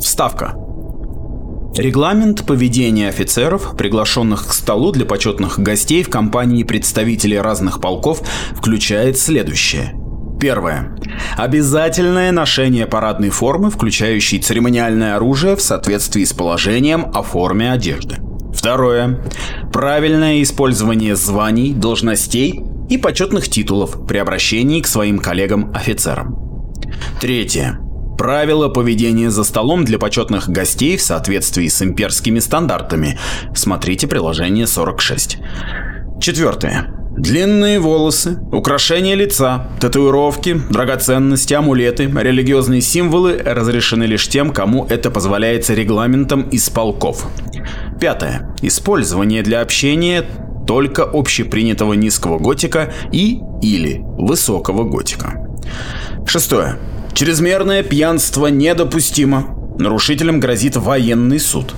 Вставка. Регламент поведения офицеров, приглашенных к столу для почетных гостей в компании представителей разных полков, включает следующее. Первое. Обязательное ношение парадной формы, включающей церемониальное оружие в соответствии с положением о форме одежды. Второе. Правильное использование званий, должностей и почетных титулов при обращении к своим коллегам-офицерам. Третье. Правила поведения за столом для почетных гостей в соответствии с имперскими стандартами. Смотрите приложение 46. Четвертое. Длинные волосы, украшения лица, татуировки, драгоценности, амулеты, религиозные символы разрешены лишь тем, кому это позволяется регламентом из полков. Пятое. Использование для общения только общепринятого низкого готика и или высокого готика. Шестое. Чрезмерное пьянство недопустимо. Нарушителям грозит военный суд.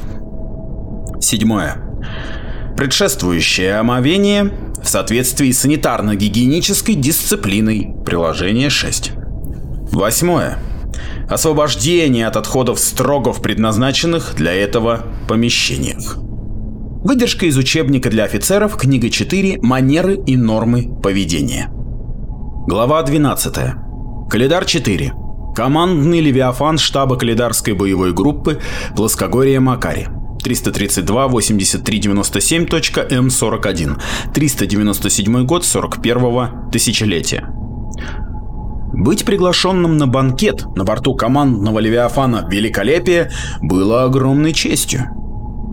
Седьмое. Предшествующее омовение в соответствии с санитарно-гигиенической дисциплиной. Приложение 6. Восьмое. Освобождение от отходов строго в предназначенных для этого помещениях. Выдержка из учебника для офицеров, книга 4 «Манеры и нормы поведения». Глава 12. Калидар 4. Командный левиафан штаба Калидарской боевой группы Плоскогорье Макари. 332-8397.М41. 397 год 41-го тысячелетия. Быть приглашенным на банкет на борту командного Левиафана «Великолепие» было огромной честью.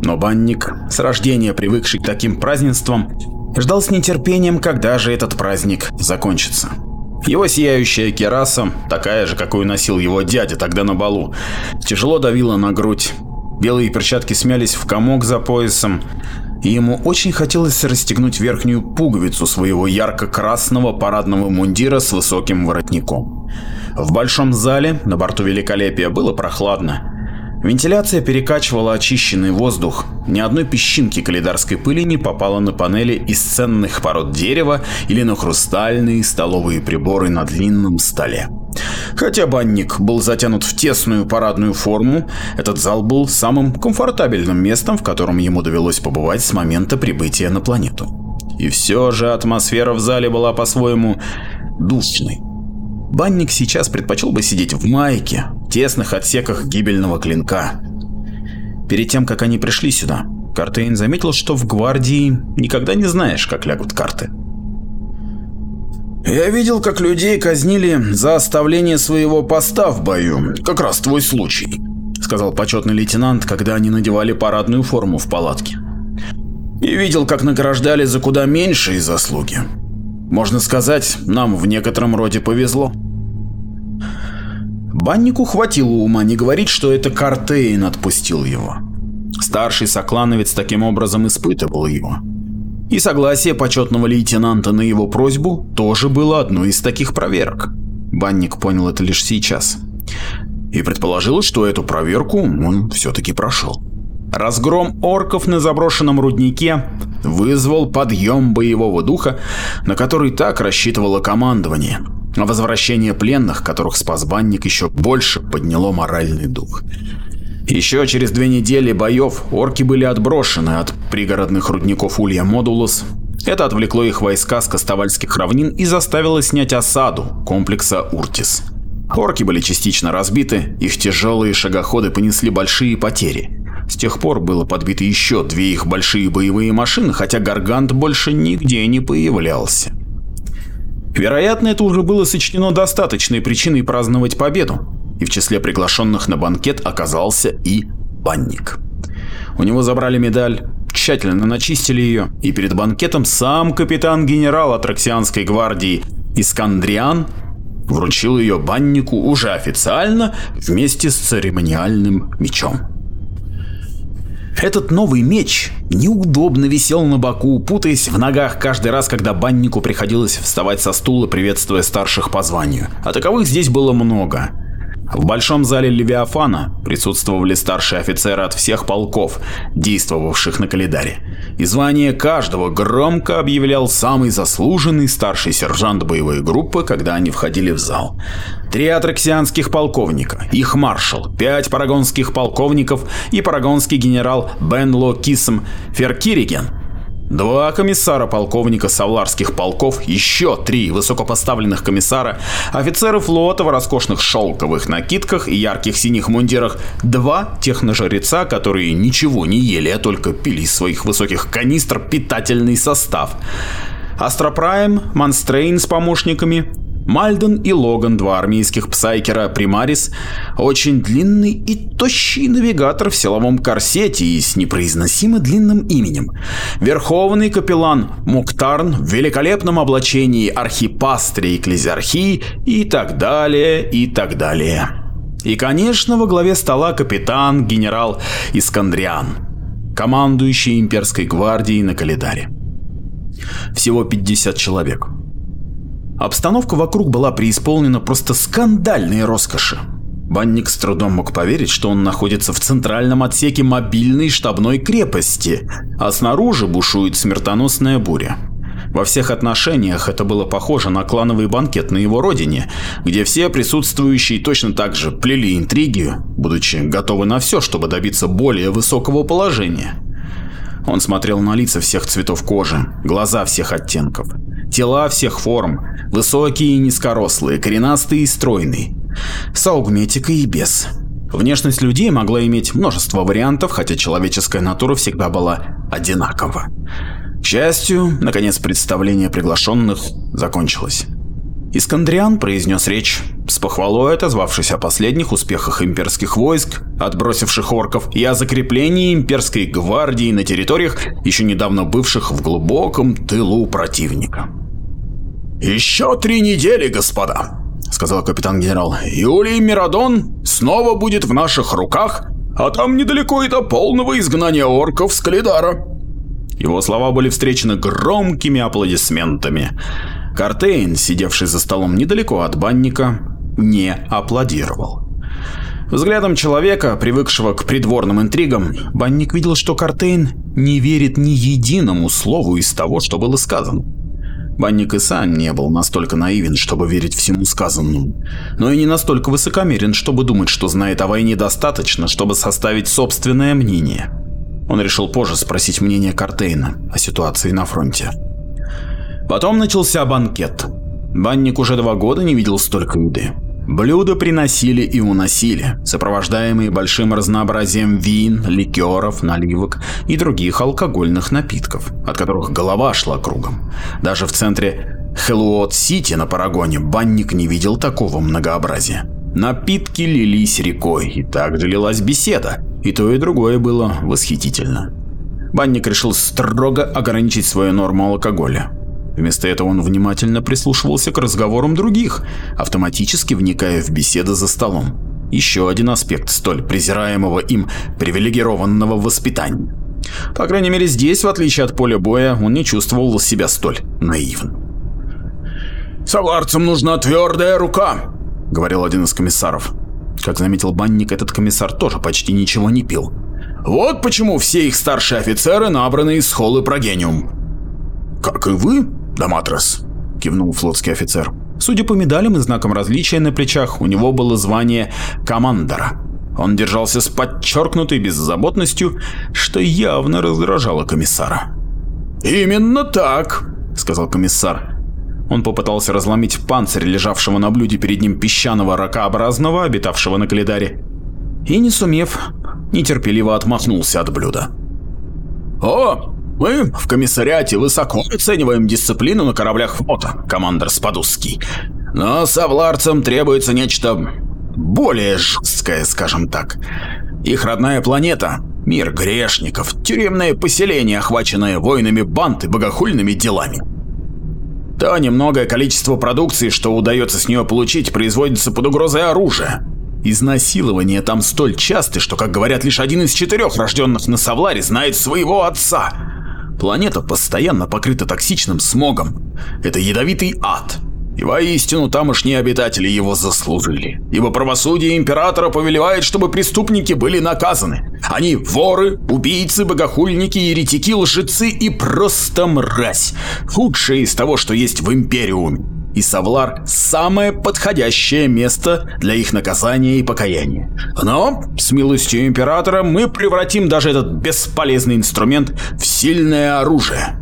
Но банник, с рождения привыкший к таким празднествам, ждал с нетерпением, когда же этот праздник закончится. Его сияющая кераса, такая же, какую носил его дядя тогда на балу, тяжело давила на грудь. Белые перчатки смялись в комок за поясом, и ему очень хотелось расстегнуть верхнюю пуговицу своего ярко-красного парадного мундира с высоким воротником. В большом зале на борту Великолепия было прохладно. Вентиляция перекачивала очищенный воздух. Ни одной песчинки калидарской пыли не попало на панели из ценных пород дерева или на хрустальные столовые приборы на длинном столе. Хотя банник был затянут в тесную парадную форму, этот зал был самым комфортабельным местом, в котором ему довелось побывать с момента прибытия на планету. И все же атмосфера в зале была по-своему душной. Банник сейчас предпочел бы сидеть в майке, тесных отсеках гибельного клинка. Перед тем, как они пришли сюда, Картейн заметил, что в гвардии никогда не знаешь, как лягут карты. «Я видел, как людей казнили за оставление своего поста в бою. Как раз твой случай», — сказал почетный лейтенант, когда они надевали парадную форму в палатке. «И видел, как награждали за куда меньшие заслуги. Можно сказать, нам в некотором роде повезло. Баннику хватило ума не говорить, что это Картейн отпустил его. Старший соклановец таким образом испытывал его. И согласие почетного лейтенанта на его просьбу тоже было одной из таких проверок. Банник понял это лишь сейчас. И предположил, что эту проверку он все-таки прошел. Разгром орков на заброшенном руднике вызвал подъем боевого духа, на который так рассчитывало командование. А возвращение пленных, которых спас банник, еще больше подняло моральный дух. Еще через две недели боев орки были отброшены от пригородных рудников Улья Модулус. Это отвлекло их войска с Кастовальских равнин и заставило снять осаду комплекса Уртис. Орки были частично разбиты, их тяжелые шагоходы понесли большие потери. С тех пор было подбито еще две их большие боевые машины, хотя Гаргант больше нигде не появлялся. Вероятно, это уже было сочтено достаточной причиной праздновать победу, и в числе приглашенных на банкет оказался и банник. У него забрали медаль, тщательно начистили ее, и перед банкетом сам капитан-генерал Атраксианской гвардии Искандриан вручил ее баннику уже официально вместе с церемониальным мечом. Этот новый меч неудобно висел на боку, путаясь в ногах каждый раз, когда баннику приходилось вставать со стула, приветствуя старших по званию. А таковых здесь было много. В большом зале Левиафана присутствовали старшие офицеры от всех полков, действовавших на Калидаре. И звание каждого громко объявлял самый заслуженный старший сержант боевой группы, когда они входили в зал. Три атраксианских полковника, их маршал, пять парагонских полковников и парагонский генерал Бенло Кисм Феркириген Два комиссара полковника Савларских полков, еще три высокопоставленных комиссара, офицеры флота в роскошных шелковых накидках и ярких синих мундирах, два техножреца, которые ничего не ели, а только пили из своих высоких канистр питательный состав. Астропрайм, Манстрейн с помощниками, Мальден и Логан, два армейских псайкера Примарис, очень длинный и тощий навигатор в силовом корсете и с непроизносимо длинным именем, верховный капеллан Муктарн в великолепном облачении архипастри экклезиархии и так далее, и так далее. И, конечно, во главе стола капитан генерал Искандриан, командующий имперской гвардией на Калидаре. Всего 50 человек. Обстановка вокруг была преисполнена просто скандальной роскоши. Банник с трудом мог поверить, что он находится в центральном отсеке мобильной штабной крепости, а снаружи бушует смертоносная буря. Во всех отношениях это было похоже на клановый банкет на его родине, где все присутствующие точно так же плели интриги, будучи готовы на все, чтобы добиться более высокого положения. Он смотрел на лица всех цветов кожи, глаза всех оттенков, тела всех форм, высокие и низкорослые, коренастые и стройные, с аугметикой и без. Внешность людей могла иметь множество вариантов, хотя человеческая натура всегда была одинакова. К счастью, наконец представление приглашенных закончилось. Искандриан произнес речь с похвалой, отозвавшись о последних успехах имперских войск, отбросивших орков, и о закреплении имперской гвардии на территориях, еще недавно бывших в глубоком тылу противника. «Еще три недели, господа», — сказал капитан-генерал. «Юлий Мирадон снова будет в наших руках, а там недалеко и до полного изгнания орков с Калидара». Его слова были встречены громкими аплодисментами. Картейн, сидевший за столом недалеко от банника, не аплодировал. Взглядом человека, привыкшего к придворным интригам, банник видел, что Картейн не верит ни единому слову из того, что было сказано. Банник и сам не был настолько наивен, чтобы верить всему сказанному, но и не настолько высокомерен, чтобы думать, что знает о войне достаточно, чтобы составить собственное мнение. Он решил позже спросить мнение Картейна о ситуации на фронте. Потом начался банкет. Банник уже два года не видел столько еды. Блюда приносили и уносили, сопровождаемые большим разнообразием вин, ликеров, наливок и других алкогольных напитков, от которых голова шла кругом. Даже в центре Хеллуот-Сити на Парагоне банник не видел такого многообразия. Напитки лились рекой, и также лилась беседа, и то и другое было восхитительно. Банник решил строго ограничить свою норму алкоголя. Вместо этого он внимательно прислушивался к разговорам других, автоматически вникая в беседы за столом. Еще один аспект столь презираемого им привилегированного воспитания. По крайней мере здесь, в отличие от поля боя, он не чувствовал себя столь наивным. «Саварцам нужна твердая рука», — говорил один из комиссаров. Как заметил банник, этот комиссар тоже почти ничего не пил. «Вот почему все их старшие офицеры набраны из холлы Прогениум». «Как и вы?» «Даматрос», — кивнул флотский офицер. Судя по медалям и знакам различия на плечах, у него было звание командора. Он держался с подчеркнутой беззаботностью, что явно раздражало комиссара. «Именно так», — сказал комиссар. Он попытался разломить панцирь лежавшего на блюде перед ним песчаного ракообразного, обитавшего на калидаре, и, не сумев, нетерпеливо отмахнулся от блюда. «О, мы в комиссариате высоко оцениваем дисциплину на кораблях флота, командор Спадусский. Но савларцам требуется нечто более жесткое, скажем так. Их родная планета – мир грешников, тюремное поселение, охваченное войнами банд и богохульными делами. То немногое количество продукции, что удается с нее получить, производится под угрозой оружия. Изнасилования там столь часты, что, как говорят, лишь один из четырех рожденных на Савларе знает своего отца. Планета постоянно покрыта токсичным смогом. Это ядовитый ад. И воистину тамошние обитатели его заслужили. Ибо правосудие императора повелевает, чтобы преступники были наказаны. Они воры, убийцы, богохульники, еретики, лжецы и просто мразь. Худшее из того, что есть в Империуме. И Савлар – самое подходящее место для их наказания и покаяния. Но, с милостью Императора, мы превратим даже этот бесполезный инструмент в сильное оружие.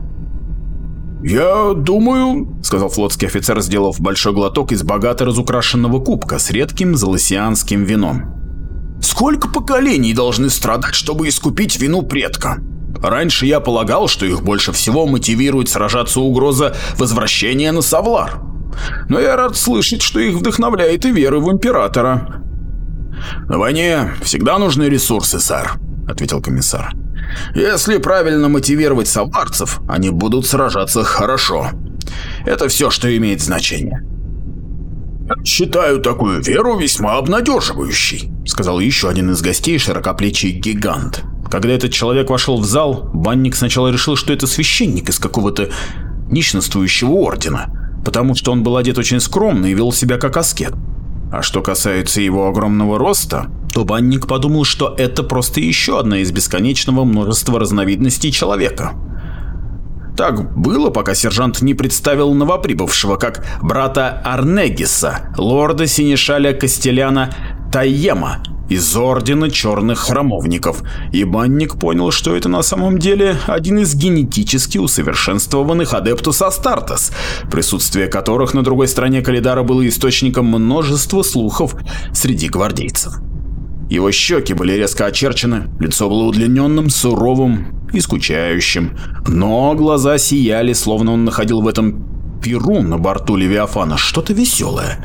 «Я думаю», — сказал флотский офицер, сделав большой глоток из богато разукрашенного кубка с редким залосианским вином. «Сколько поколений должны страдать, чтобы искупить вину предка? Раньше я полагал, что их больше всего мотивирует сражаться угроза возвращения на Савлар. Но я рад слышать, что их вдохновляет и вера в Императора». «На войне всегда нужны ресурсы, сэр», — ответил комиссар. Если правильно мотивировать саварцев, они будут сражаться хорошо. Это все, что имеет значение. «Считаю такую веру весьма обнадеживающей», — сказал еще один из гостей, широкоплечий гигант. Когда этот человек вошел в зал, банник сначала решил, что это священник из какого-то нищенствующего ордена, потому что он был одет очень скромно и вел себя как аскет. А что касается его огромного роста, то банник подумал, что это просто еще одна из бесконечного множества разновидностей человека. Так было, пока сержант не представил новоприбывшего как брата Арнегиса, лорда Сенешаля Кастеляна Тайема, из Ордена Черных Храмовников, и банник понял, что это на самом деле один из генетически усовершенствованных Адептус Астартес, присутствие которых на другой стороне Калидара было источником множества слухов среди гвардейцев. Его щеки были резко очерчены, лицо было удлиненным, суровым и скучающим, но глаза сияли, словно он находил в этом перу на борту Левиафана что-то веселое.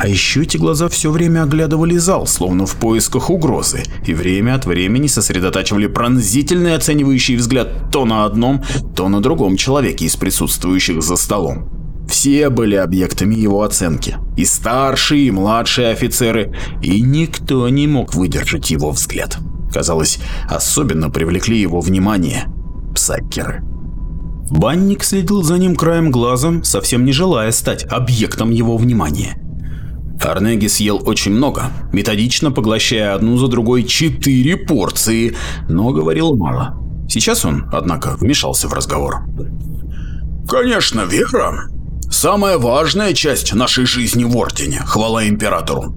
А еще эти глаза все время оглядывали зал, словно в поисках угрозы, и время от времени сосредотачивали пронзительный оценивающий взгляд то на одном, то на другом человеке из присутствующих за столом. Все были объектами его оценки, и старшие, и младшие офицеры, и никто не мог выдержать его взгляд. Казалось, особенно привлекли его внимание псакеры. Банник следил за ним краем глаза, совсем не желая стать объектом его внимания. Арнеги съел очень много, методично поглощая одну за другой четыре порции, но говорил мало. Сейчас он, однако, вмешался в разговор. «Конечно, вера. Самая важная часть нашей жизни в Ордене, хвала Императору.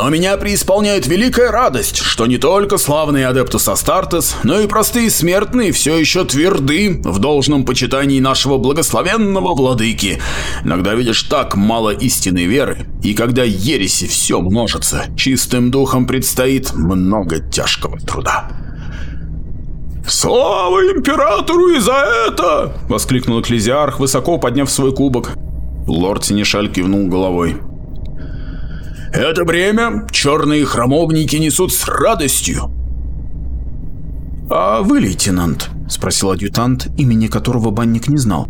Но меня преисполняет великая радость, что не только славные Адептус Астартес, но и простые смертные все еще тверды в должном почитании нашего благословенного владыки. Иногда видишь так мало истинной веры, и когда ереси все множится, чистым духом предстоит много тяжкого труда. «Слава императору и за это!» — воскликнул экклезиарх, высоко подняв свой кубок. Лорд Синишаль кивнул головой. Это бремя черные храмовники несут с радостью. «А вы, лейтенант?» – спросил адъютант, имени которого банник не знал.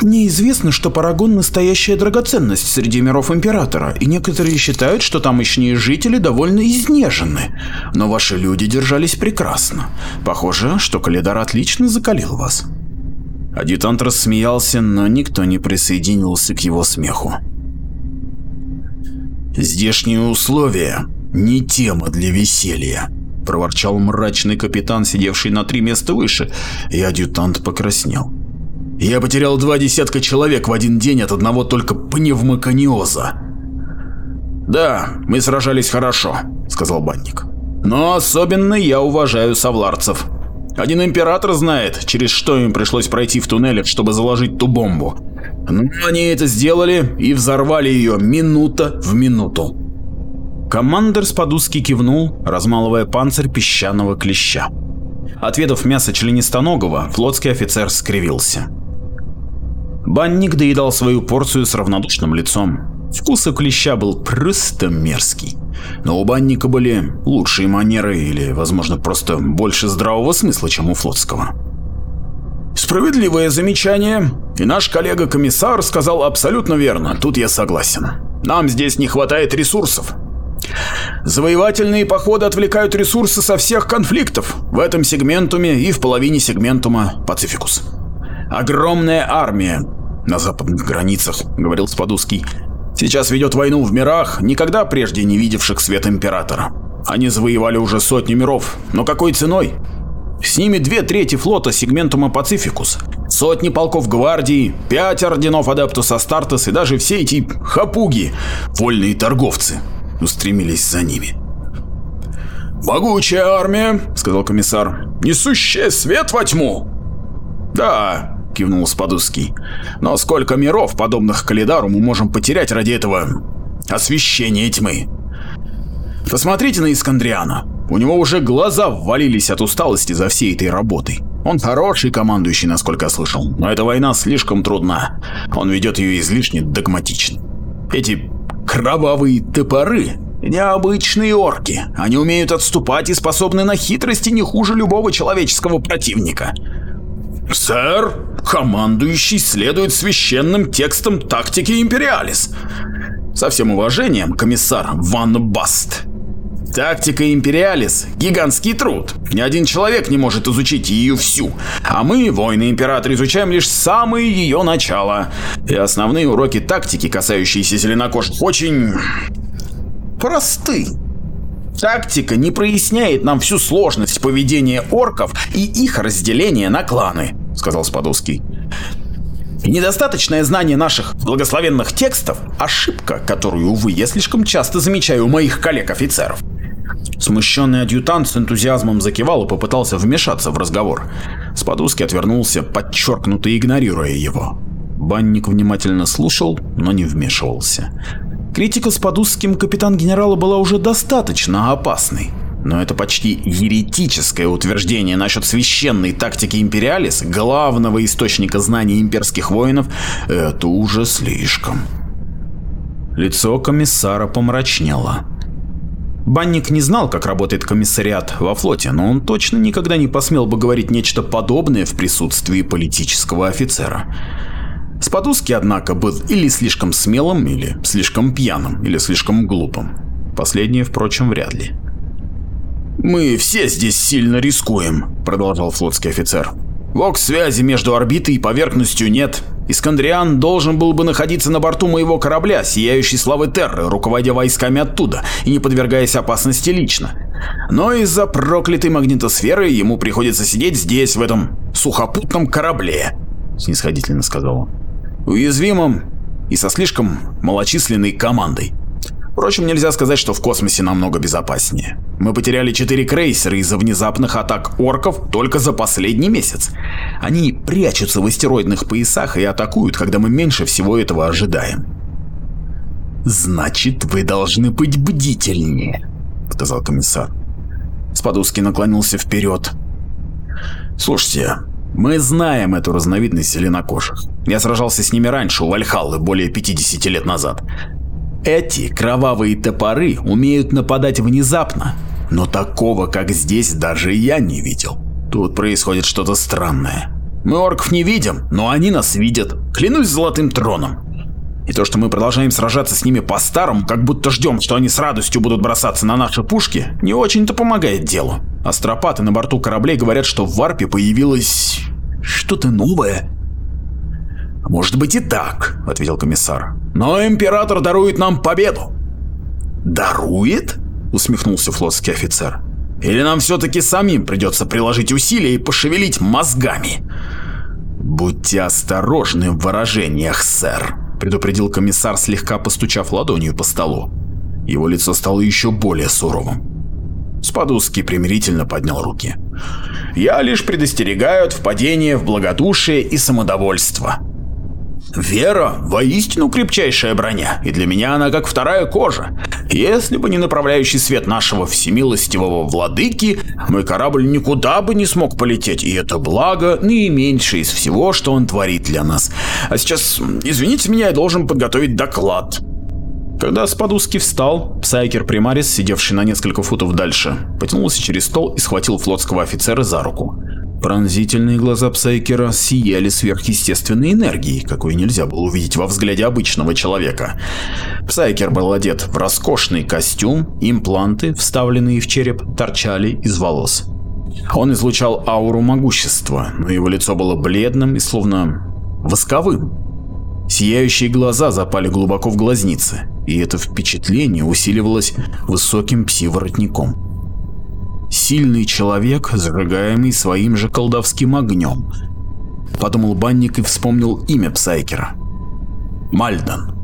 «Мне известно, что Парагон – настоящая драгоценность среди миров Императора, и некоторые считают, что тамошние жители довольно изнежены. Но ваши люди держались прекрасно. Похоже, что Калидар отлично закалил вас». Адъютант рассмеялся, но никто не присоединился к его смеху. «Здешние условия не тема для веселья», – проворчал мрачный капитан, сидевший на три места выше, и адъютант покраснел. «Я потерял два десятка человек в один день от одного только пневмокониоза». «Да, мы сражались хорошо», – сказал банник. «Но особенно я уважаю совларцев. Один император знает, через что им пришлось пройти в туннелях, чтобы заложить ту бомбу. Но они это сделали и взорвали ее минута в минуту. Командер Спадузский кивнул, размалывая панцирь песчаного клеща. Отведав мясо членистоногого, флотский офицер скривился. Банник доедал свою порцию с равнодушным лицом. Вкус у клеща был просто мерзкий. Но у банника были лучшие манеры или, возможно, просто больше здравого смысла, чем у флотского. Справедливое замечание, и наш коллега-комиссар сказал абсолютно верно, тут я согласен. Нам здесь не хватает ресурсов. Завоевательные походы отвлекают ресурсы со всех конфликтов в этом сегментуме и в половине сегментума Пацификус. Огромная армия, на западных границах», — говорил Спадуский. «Сейчас ведет войну в мирах, никогда прежде не видевших свет Императора. Они завоевали уже сотни миров, но какой ценой? С ними две трети флота сегментума Пацификус, сотни полков гвардии, пять орденов Адептус Астартес и даже все эти хапуги, вольные торговцы, устремились за ними. «Могучая армия», — сказал комиссар, — «несущая свет во тьму». «Да», — кивнул Спадусский, — «но сколько миров, подобных Калидару, мы можем потерять ради этого освещения тьмы?» Посмотрите на Искандриана. У него уже глаза ввалились от усталости за всей этой работой. Он хороший командующий, насколько я слышал, но эта война слишком трудна. Он ведет ее излишне догматично. Эти кровавые топоры необычные орки. Они умеют отступать и способны на хитрости не хуже любого человеческого противника. Сэр, командующий следует священным текстам тактики Империалис. Со всем уважением, комиссар Ван Баст. Тактика Империалис – гигантский труд. Ни один человек не может изучить ее всю. А мы, воины Императора, изучаем лишь самые ее начала. И основные уроки тактики, касающиеся зеленокожих, очень... просты. Тактика не проясняет нам всю сложность поведения орков и их разделения на кланы, сказал Спадовский. Недостаточное знание наших благословенных текстов – ошибка, которую, увы, я слишком часто замечаю у моих коллег-офицеров. Смущенный адъютант с энтузиазмом закивал и попытался вмешаться в разговор. Спадуски отвернулся, подчеркнуто игнорируя его. Банник внимательно слушал, но не вмешивался. Критика с Падусским капитан-генерала была уже достаточно опасной. Но это почти еретическое утверждение насчет священной тактики Империалис, главного источника знаний имперских воинов, это уже слишком. Лицо комиссара помрачнело. Банник не знал, как работает комиссариат во флоте, но он точно никогда не посмел бы говорить нечто подобное в присутствии политического офицера. Спадуски, однако, был или слишком смелым, или слишком пьяным, или слишком глупым. Последнее, впрочем, вряд ли. «Мы все здесь сильно рискуем», — продолжал флотский офицер. «Вокс-связи между орбитой и поверхностью нет, Искандриан должен был бы находиться на борту моего корабля, сияющей славы Терры, руководя войсками оттуда и не подвергаясь опасности лично. Но из-за проклятой магнитосферы ему приходится сидеть здесь, в этом сухопутном корабле, снисходительно сказал он. Уязвимым и со слишком малочисленной командой. Впрочем, нельзя сказать, что в космосе намного безопаснее. Мы потеряли четыре крейсера из-за внезапных атак орков только за последний месяц. Они прячутся в астероидных поясах и атакуют, когда мы меньше всего этого ожидаем. «Значит, вы должны быть бдительнее», — сказал комиссар. Спадуский наклонился вперед. «Слушайте, мы знаем эту разновидность зеленокожих. Я сражался с ними раньше у Вальхаллы более 50 лет назад. Эти кровавые топоры умеют нападать внезапно, но такого, как здесь, даже я не видел. Тут происходит что-то странное. Мы орков не видим, но они нас видят. Клянусь золотым троном. И то, что мы продолжаем сражаться с ними по-старому, как будто ждем, что они с радостью будут бросаться на наши пушки, не очень-то помогает делу. Астропаты на борту кораблей говорят, что в варпе появилось... что-то новое. «Может быть и так», — ответил комиссар. «Но император дарует нам победу». «Дарует?» — усмехнулся флотский офицер. «Или нам все-таки самим придется приложить усилия и пошевелить мозгами?» «Будьте осторожны в выражениях, сэр», — предупредил комиссар, слегка постучав ладонью по столу. Его лицо стало еще более суровым. Спадузский примирительно поднял руки. «Я лишь предостерегаю от впадения в благодушие и самодовольство. Вера воистину крепчайшая броня, и для меня она как вторая кожа. Если бы не направляющий свет нашего всемилостивого владыки, мой корабль никуда бы не смог полететь, и это благо наименьшее из всего, что он творит для нас. А сейчас, извините меня, я должен подготовить доклад. Когда Спадуски встал, Псайкер Примарис, сидевший на несколько футов дальше, потянулся через стол и схватил флотского офицера за руку. Пронзительные глаза Псайкера сияли сверхъестественной энергией, какой нельзя было увидеть во взгляде обычного человека. Псайкер был одет в роскошный костюм, импланты, вставленные в череп, торчали из волос. Он излучал ауру могущества, но его лицо было бледным и словно восковым. Сияющие глаза запали глубоко в глазницы, и это впечатление усиливалось высоким пси-воротником. Сильный человек, зажигаемый своим же колдовским огнем. Подумал банник и вспомнил имя Псайкера. Мальдан.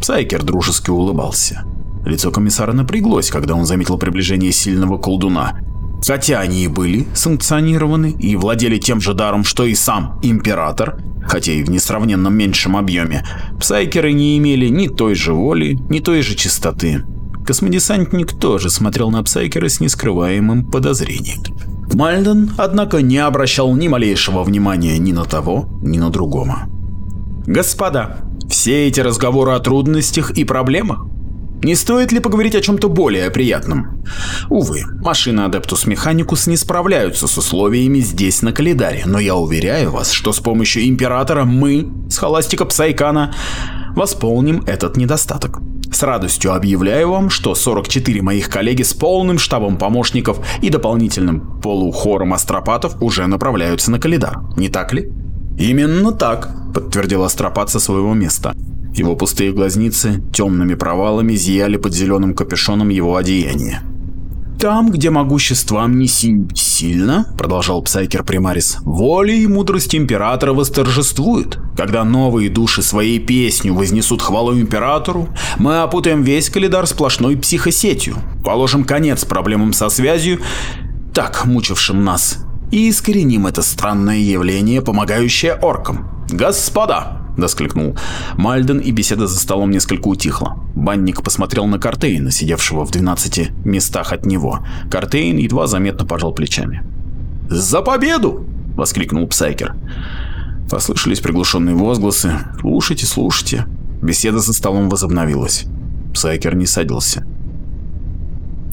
Псайкер дружески улыбался. Лицо комиссара напряглось, когда он заметил приближение сильного колдуна. Хотя они и были санкционированы и владели тем же даром, что и сам император, хотя и в несравненно меньшем объеме, псайкеры не имели ни той же воли, ни той же чистоты. Космодесантник тоже смотрел на псайкера с нескрываемым подозрением. Мальден, однако, не обращал ни малейшего внимания ни на того, ни на другого. «Господа, все эти разговоры о трудностях и проблемах не стоит ли поговорить о чем-то более приятном? Увы, машины Adeptus Mechanicus не справляются с условиями здесь на Калидаре, но я уверяю вас, что с помощью Императора мы, с Холастика Псайкана, восполним этот недостаток. С радостью объявляю вам, что 44 моих коллеги с полным штабом помощников и дополнительным полухором астропатов уже направляются на Калидар, не так ли? Именно так, подтвердил астропат со своего места. Его пустые глазницы темными провалами зияли под зеленым капюшоном его одеяния. «Там, где могущество амнисии сильно, — продолжал Псайкер Примарис, — воля и мудрость Императора восторжествуют. Когда новые души своей песню вознесут хвалу Императору, мы опутаем весь калидар сплошной психосетью, положим конец проблемам со связью, так мучившим нас, и искореним это странное явление, помогающее оркам. Господа!» — воскликнул Мальден, и беседа за столом несколько утихла. Банник посмотрел на Картейна, сидевшего в 12 местах от него. Картейн едва заметно пожал плечами. «За победу!» — воскликнул Псайкер. Послышались приглушенные возгласы. «Слушайте, слушайте». Беседа за столом возобновилась. Псайкер не садился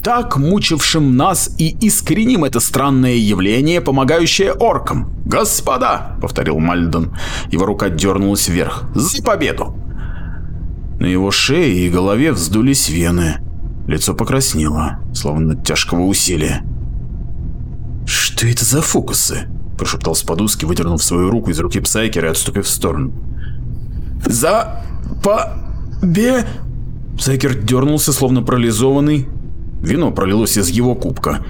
так мучившим нас и искореним это странное явление, помогающее оркам. «Господа!» — повторил Мальдон. Его рука дернулась вверх. «За победу!» На его шее и голове вздулись вены. Лицо покраснело, словно от тяжкого усилия. «Что это за фокусы?» – прошептал Спадуски, выдернув свою руку из руки Псайкера и отступив в сторону. «За... по... бе...» Псайкер дернулся, словно парализованный, Вино пролилось из его кубка.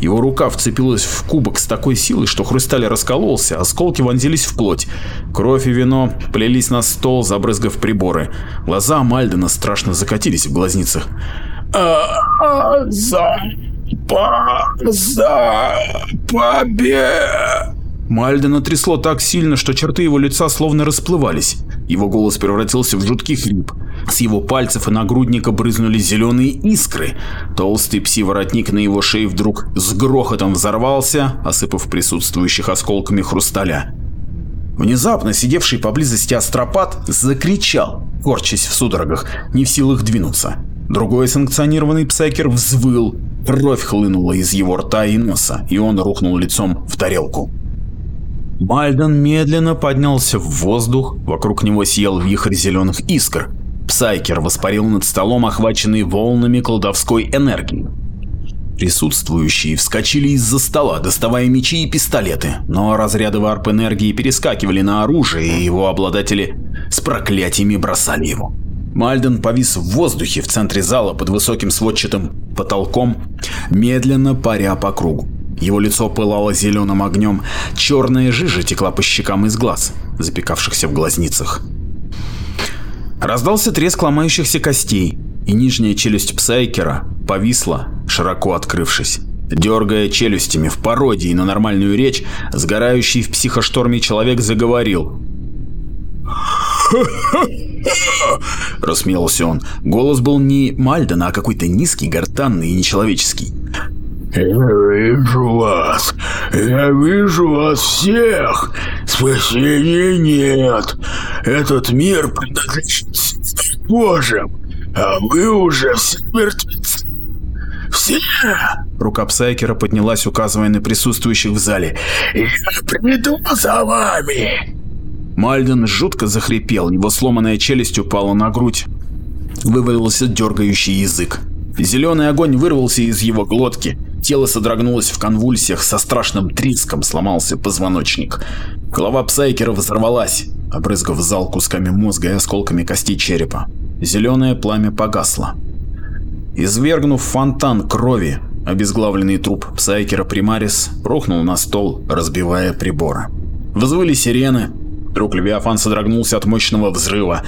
Его рука вцепилась в кубок с такой силой, что хрусталь раскололся, осколки вонзились в плоть. Кровь и вино пролились на стол, забрызгав приборы. Глаза Мальдена страшно закатились в глазницах. А, а, за... по... за... побе... Мальдена трясло так сильно, что черты его лица словно расплывались. Его голос превратился в жуткий хрип. С его пальцев и нагрудника брызнули зеленые искры. Толстый пси-воротник на его шее вдруг с грохотом взорвался, осыпав присутствующих осколками хрусталя. Внезапно сидевший поблизости астропат закричал, корчась в судорогах, не в силах двинуться. Другой санкционированный псайкер взвыл, кровь хлынула из его рта и носа, и он рухнул лицом в тарелку. Мальден медленно поднялся в воздух, вокруг него вился вихрь зеленых искр. Псайкер воспарил над столом, охваченный волнами колдовской энергии. Присутствующие вскочили из-за стола, доставая мечи и пистолеты, но разряды варп-энергии перескакивали на оружие, и его обладатели с проклятиями бросали его. Мальден повис в воздухе в центре зала под высоким сводчатым потолком, медленно паря по кругу. Его лицо пылало зеленым огнем, черная жижа текла по щекам из глаз, запекавшихся в глазницах. Раздался треск ломающихся костей, и нижняя челюсть Псайкера повисла, широко открывшись. Дергая челюстями в пародии на нормальную речь, сгорающий в психошторме человек заговорил. Рассмеялся он. Голос был не Мальдена, а какой-то низкий, гортанный и нечеловеческий. «Я вижу вас! Я вижу вас всех! Спасения нет! Этот мир принадлежит Божьим, а вы уже все мертвецы! Все!» Рука Псайкера поднялась, указывая на присутствующих в зале. «Я приду за вами!» Мальден жутко захрипел, его сломанная челюсть упала на грудь. Вывалился дергающий язык. Зеленый огонь вырвался из его глотки. Тело содрогнулось в конвульсиях, со страшным треском сломался позвоночник. Голова Псайкера взорвалась. обрызгав зал кусками мозга и осколками костей черепа. Зеленое пламя погасло. Извергнув фонтан крови, обезглавленный труп Псайкера Примарис рухнул на стол, разбивая приборы. Взвыли сирены, вдруг Левиафан содрогнулся от мощного взрыва.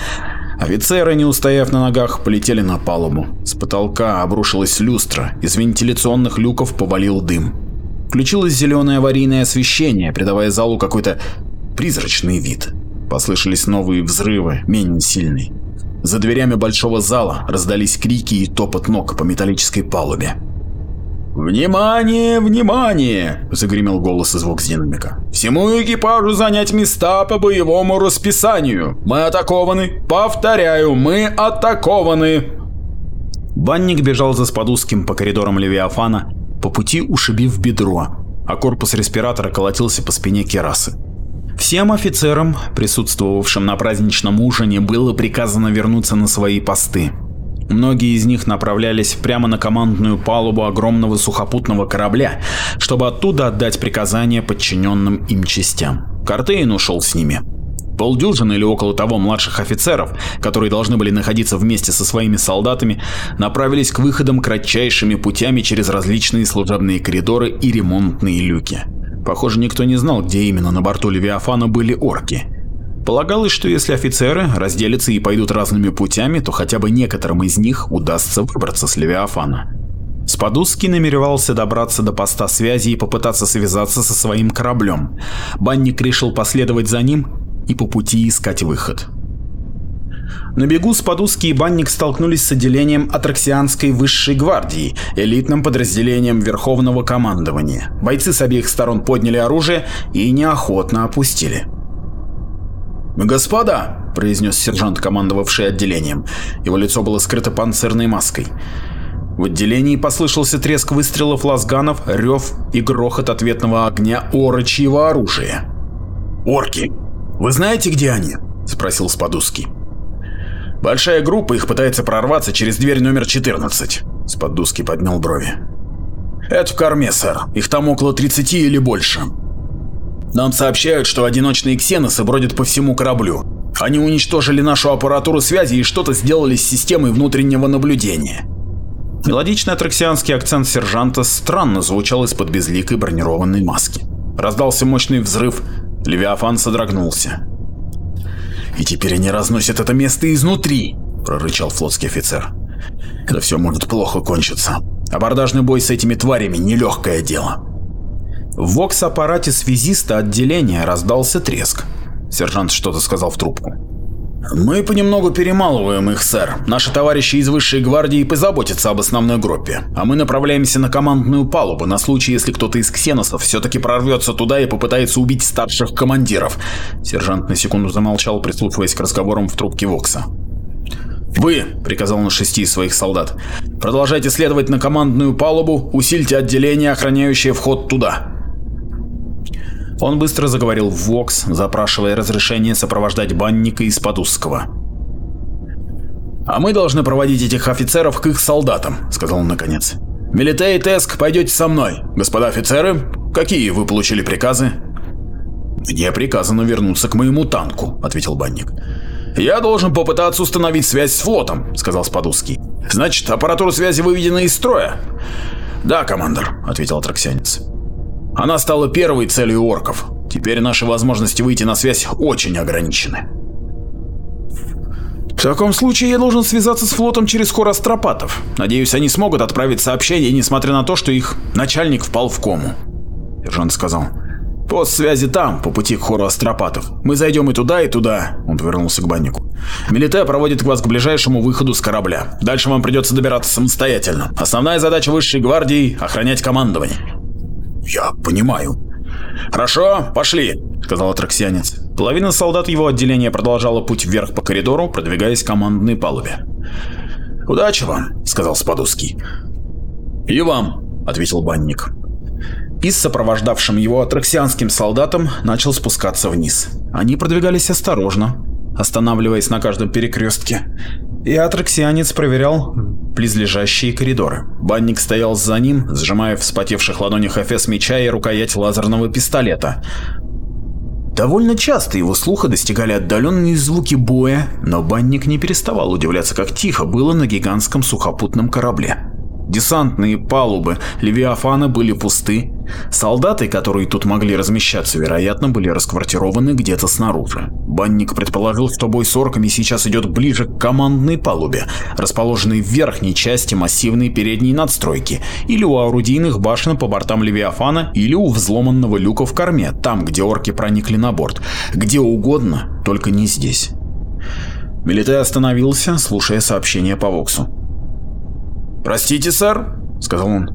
Офицеры, не устояв на ногах, полетели на палубу. С потолка обрушилась люстра, из вентиляционных люков повалил дым. Включилось зеленое аварийное освещение, придавая залу какой-то призрачный вид. Послышались новые взрывы, менее сильные. За дверями большого зала раздались крики и топот ног по металлической палубе. «Внимание, внимание!» – загремел голос из звук динамика. «Всему экипажу занять места по боевому расписанию. Мы атакованы. Повторяю, мы атакованы!» Банник бежал за Спадузским по коридорам Левиафана, по пути ушибив бедро, а корпус респиратора колотился по спине Керасы. Всем офицерам, присутствовавшим на праздничном ужине, было приказано вернуться на свои посты. Многие из них направлялись прямо на командную палубу огромного сухопутного корабля, чтобы оттуда отдать приказания подчиненным им частям. Картейн ушел с ними. Полдюжины или около того младших офицеров, которые должны были находиться вместе со своими солдатами, направились к выходам кратчайшими путями через различные служебные коридоры и ремонтные люки. Похоже, никто не знал, где именно на борту Левиафана были орки. Полагалось, что если офицеры разделятся и пойдут разными путями, то хотя бы некоторым из них удастся выбраться с Левиафана. Спадузский намеревался добраться до поста связи и попытаться связаться со своим кораблем. Банник решил последовать за ним и по пути искать выход. На бегу Спадузский и Банник столкнулись с отделением Атраксианской высшей гвардии, элитным подразделением Верховного командования. Бойцы с обеих сторон подняли оружие и неохотно опустили. «Господа!» – произнес сержант, командовавший отделением. Его лицо было скрыто панцирной маской. В отделении послышался треск выстрелов лазганов, рев и грохот ответного огня орочьего оружия. «Орки! Вы знаете, где они?» – спросил Спадузский. «Большая группа их пытается прорваться через дверь номер 14», – Спадузский поднял брови. «Это в корме, сэр. Их там около 30 или больше. Нам сообщают, что одиночные ксеносы бродят по всему кораблю. Они уничтожили нашу аппаратуру связи и что-то сделали с системой внутреннего наблюдения. Мелодичный атраксианский акцент сержанта странно звучал из-под безликой бронированной маски. Раздался мощный взрыв, Левиафан содрогнулся. «И теперь они разносят это место изнутри», – прорычал флотский офицер. «Это все может плохо кончиться. Абордажный бой с этими тварями – нелегкое дело». В вокс-аппарате связиста отделения раздался треск. Сержант что-то сказал в трубку. «Мы понемногу перемалываем их, сэр. Наши товарищи из высшей гвардии позаботятся об основной группе, а мы направляемся на командную палубу на случай, если кто-то из ксеносов все-таки прорвется туда и попытается убить старших командиров». Сержант на секунду замолчал, прислушиваясь к разговорам в трубке Вокса. «Вы», — приказал на шести из своих солдат, — «продолжайте следовать на командную палубу, усильте отделение, охраняющее вход туда. Он быстро заговорил в Вокс, запрашивая разрешение сопровождать банника из Подусского. «А мы должны проводить этих офицеров к их солдатам», — сказал он наконец. «Милитей и Теск, пойдете со мной. Господа офицеры, какие вы получили приказы?» «Мне приказано вернуться к моему танку», — ответил банник. «Я должен попытаться установить связь с флотом», — сказал Спадусский. «Значит, аппаратура связи выведена из строя?» «Да, командор», — ответил атраксианец. Она стала первой целью орков. Теперь наши возможности выйти на связь очень ограничены. В таком случае я должен связаться с флотом через хор астропатов. Надеюсь, они смогут отправить сообщение, несмотря на то, что их начальник впал в кому. Сержант сказал. Пост связи там, по пути к хору астропатов. Мы зайдем и туда, и туда. Он повернулся к баннику. Милите проводит вас к ближайшему выходу с корабля. Дальше вам придется добираться самостоятельно. Основная задача высшей гвардии – охранять командование. «Я понимаю». «Хорошо, пошли», — сказал атраксианец. Половина солдат его отделения продолжала путь вверх по коридору, продвигаясь к командной палубе. «Удачи вам», — сказал Спадуский. «И вам», — ответил банник. И с сопровождавшим его атраксианским солдатом начал спускаться вниз. Они продвигались осторожно, останавливаясь на каждом перекрестке. И атраксианец проверял близлежащие коридоры. Банник стоял за ним, сжимая в вспотевших ладонях эфес меча и рукоять лазерного пистолета. Довольно часто его слуха достигали отдаленные звуки боя, но банник не переставал удивляться, как тихо было на гигантском сухопутном корабле. Десантные палубы Левиафана были пусты, солдаты, которые тут могли размещаться, вероятно, были расквартированы где-то снаружи. Банник предположил, что бой с орками сейчас идет ближе к командной палубе, расположенной в верхней части массивной передней надстройки, или у орудийных башен по бортам Левиафана, или у взломанного люка в корме, там, где орки проникли на борт. Где угодно, только не здесь. Милитей остановился, слушая сообщение по Воксу. «Простите, сэр», — сказал он.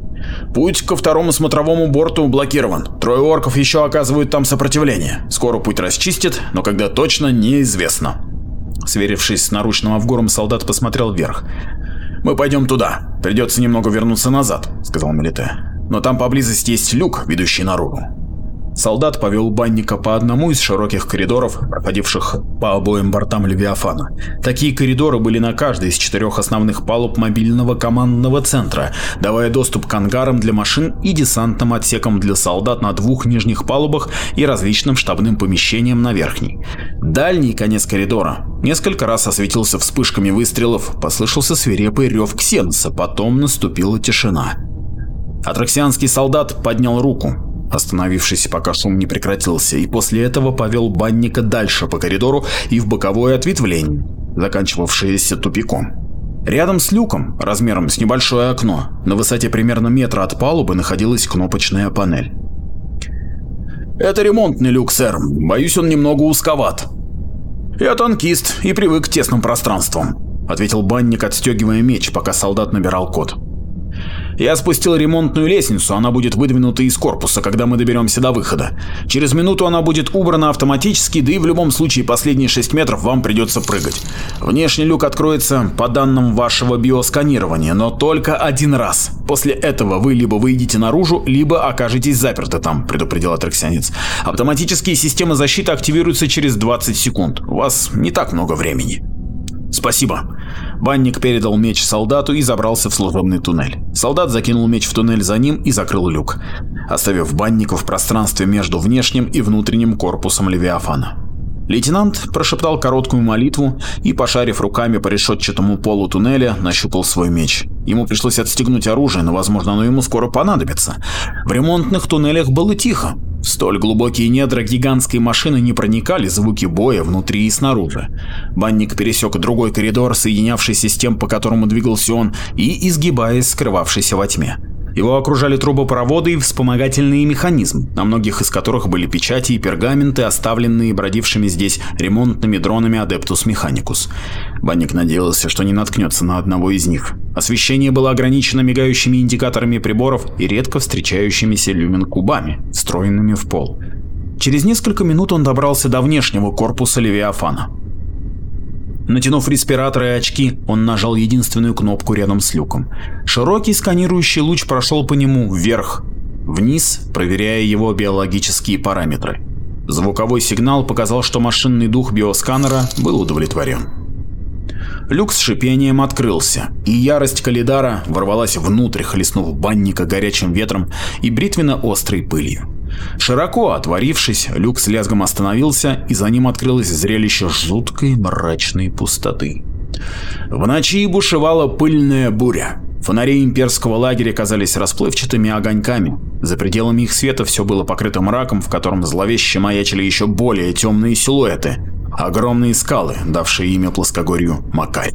«Путь ко второму смотровому борту блокирован. Трое орков еще оказывают там сопротивление. Скоро путь расчистят, но когда точно, неизвестно». Сверившись с наручным Авгуром, солдат посмотрел вверх. «Мы пойдем туда. Придется немного вернуться назад», — сказал Милите. «Но там поблизости есть люк, ведущий наружу. Солдат повел банника по одному из широких коридоров, проходивших по обоим бортам Левиафана. Такие коридоры были на каждой из четырех основных палуб мобильного командного центра, давая доступ к ангарам для машин и десантным отсекам для солдат на двух нижних палубах и различным штабным помещениям на верхней. Дальний конец коридора несколько раз осветился вспышками выстрелов, послышался свирепый рев Ксенса, потом наступила тишина. Атраксианский солдат поднял руку, остановившись, пока шум не прекратился, и после этого повел банника дальше по коридору и в боковое ответвление, заканчивавшееся тупиком. Рядом с люком, размером с небольшое окно, на высоте примерно метра от палубы находилась кнопочная панель. «Это ремонтный люк, сэр. Боюсь, он немного узковат». «Я танкист и привык к тесным пространствам», — ответил банник, отстегивая меч, пока солдат набирал код. Я спустил ремонтную лестницу, она будет выдвинута из корпуса, когда мы доберемся до выхода. Через минуту она будет убрана автоматически, да и в любом случае последние 6 метров вам придется прыгать. Внешний люк откроется по данным вашего биосканирования, но только один раз. После этого вы либо выйдете наружу, либо окажетесь заперты там, предупредил атраксионец. Автоматические системы защиты активируются через 20 секунд. У вас не так много времени. Спасибо. Банник передал меч солдату и забрался в служебный туннель. Солдат закинул меч в туннель за ним и закрыл люк, оставив банника в пространстве между внешним и внутренним корпусом Левиафана. Лейтенант прошептал короткую молитву и, пошарив руками по решетчатому полу туннеля, нащупал свой меч. Ему пришлось отстегнуть оружие, но, возможно, оно ему скоро понадобится. В ремонтных туннелях было тихо. В столь глубокие недра гигантской машины не проникали звуки боя внутри и снаружи. Банник пересек другой коридор, соединявшийся с тем, по которому двигался он, и, изгибаясь, скрывавшийся во тьме. Его окружали трубопроводы и вспомогательные механизмы, на многих из которых были печати и пергаменты, оставленные бродившими здесь ремонтными дронами Adeptus Mechanicus. Банник надеялся, что не наткнется на одного из них. Освещение было ограничено мигающими индикаторами приборов и редко встречающимися люмен-кубами, встроенными в пол. Через несколько минут он добрался до внешнего корпуса Левиафана. Натянув респираторы и очки, он нажал единственную кнопку рядом с люком. Широкий сканирующий луч прошел по нему вверх, вниз, проверяя его биологические параметры. Звуковой сигнал показал, что машинный дух биосканера был удовлетворен. Люк с шипением открылся, и ярость Калидара ворвалась внутрь, хлестнув банника горячим ветром и бритвенно-острой пылью. Широко отворившись, люк с лязгом остановился, и за ним открылось зрелище жуткой мрачной пустоты. В ночи бушевала пыльная буря. Фонари имперского лагеря казались расплывчатыми огоньками. За пределами их света все было покрыто мраком, в котором зловеще маячили еще более темные силуэты. Огромные скалы, давшие имя плоскогорью Макай.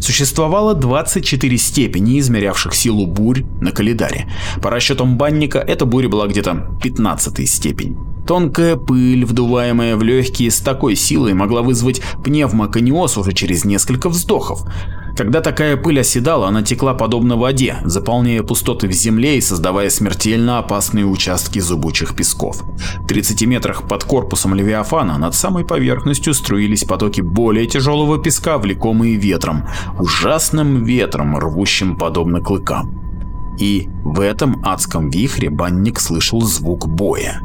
Существовало 24 степени, измерявших силу бурь на календаре. По расчетам банника, эта буря была где-то 15 степень. Тонкая пыль, вдуваемая в легкие с такой силой, могла вызвать пневмокониоз уже через несколько вздохов. Когда такая пыль оседала, она текла подобно воде, заполняя пустоты в земле и создавая смертельно опасные участки зубучих песков. В 30 метрах под корпусом Левиафана над самой поверхностью струились потоки более тяжелого песка, влекомые ветром, ужасным ветром, рвущим подобно клыкам. И в этом адском вихре банник слышал звук боя.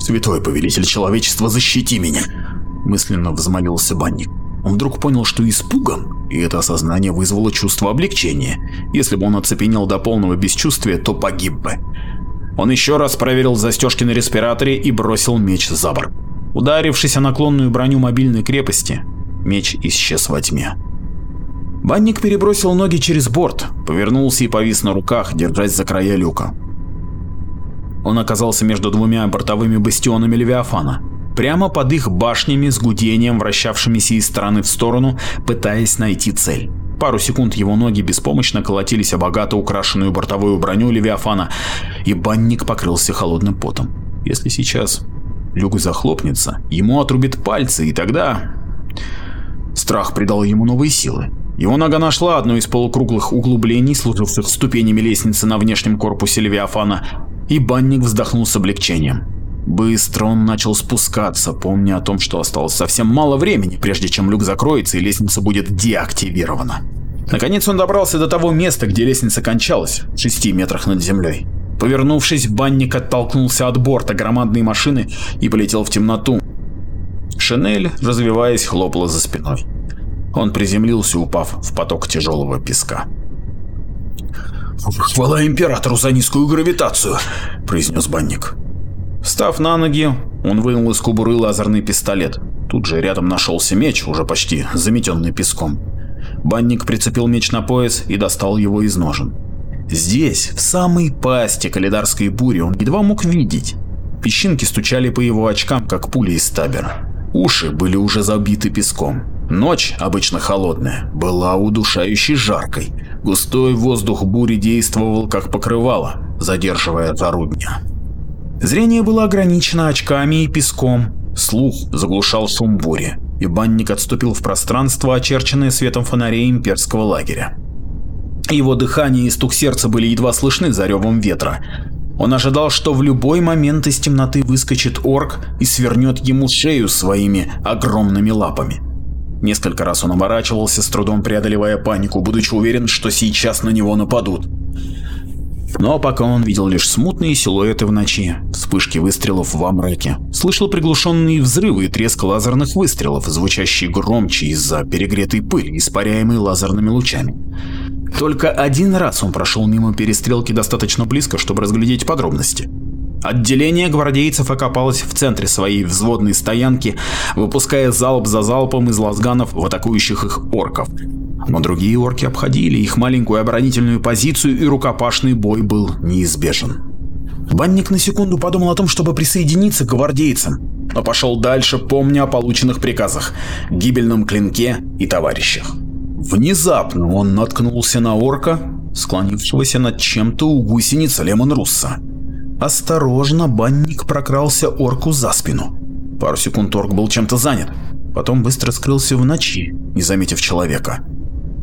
«Святой повелитель человечества, защити меня!» – мысленно взмолился банник. Он вдруг понял, что испуган, и это осознание вызвало чувство облегчения. Если бы он оцепенел до полного бесчувствия, то погиб бы. Он еще раз проверил застежки на респираторе и бросил меч за борт. Ударившись о наклонную броню мобильной крепости, меч исчез во тьме. Банник перебросил ноги через борт, повернулся и повис на руках, держась за края люка. Он оказался между двумя бортовыми бастионами Левиафана, прямо под их башнями с гудением, вращавшимися из стороны в сторону, пытаясь найти цель. Пару секунд его ноги беспомощно колотились о богато украшенную бортовую броню Левиафана, и банник покрылся холодным потом. Если сейчас люк захлопнется, ему отрубит пальцы, и тогда... Страх придал ему новые силы. Его нога нашла одно из полукруглых углублений, служивших ступенями лестницы на внешнем корпусе Левиафана, и банник вздохнул с облегчением. Быстро он начал спускаться, помня о том, что осталось совсем мало времени, прежде чем люк закроется и лестница будет деактивирована. Наконец он добрался до того места, где лестница кончалась, в шести метрах над землей. Повернувшись, банник оттолкнулся от борта громадной машины и полетел в темноту. Шинель, развиваясь, хлопала за спиной. Он приземлился, упав в поток тяжелого песка. «Хвала Императору за низкую гравитацию», — произнес банник. Встав на ноги, он вынул из кобуры лазерный пистолет. Тут же рядом нашелся меч, уже почти заметенный песком. Банник прицепил меч на пояс и достал его из ножен. Здесь, в самой пасти калидарской бури, он едва мог видеть. Песчинки стучали по его очкам, как пули из табера. Уши были уже забиты песком. Ночь, обычно холодная, была удушающе жаркой. Густой воздух бури действовал как покрывало, задерживая жару дня. Зрение было ограничено очками и песком, слух заглушал шум бури, и банник отступил в пространство, очерченное светом фонарей имперского лагеря. Его дыхание и стук сердца были едва слышны за ревом ветра. Он ожидал, что в любой момент из темноты выскочит орк и свернет ему шею своими огромными лапами. Несколько раз он оборачивался, с трудом преодолевая панику, будучи уверен, что сейчас на него нападут. Но пока он видел лишь смутные силуэты в ночи, вспышки выстрелов во мраке, слышал приглушенные взрывы и треск лазерных выстрелов, звучащие громче из-за перегретой пыли, испаряемой лазерными лучами. Только один раз он прошел мимо перестрелки достаточно близко, чтобы разглядеть подробности. Отделение гвардейцев окопалось в центре своей взводной стоянки, выпуская залп за залпом из лазганов в атакующих их орков. Но другие орки обходили их маленькую оборонительную позицию, и рукопашный бой был неизбежен. Банник на секунду подумал о том, чтобы присоединиться к гвардейцам, но пошел дальше, помня о полученных приказах, гибельном клинке и товарищах. Внезапно он наткнулся на орка, склонившегося над чем-то у гусеницы Лемон Русса. Осторожно, банник прокрался орку за спину. Пару секунд орк был чем-то занят, потом быстро скрылся в ночи, не заметив человека.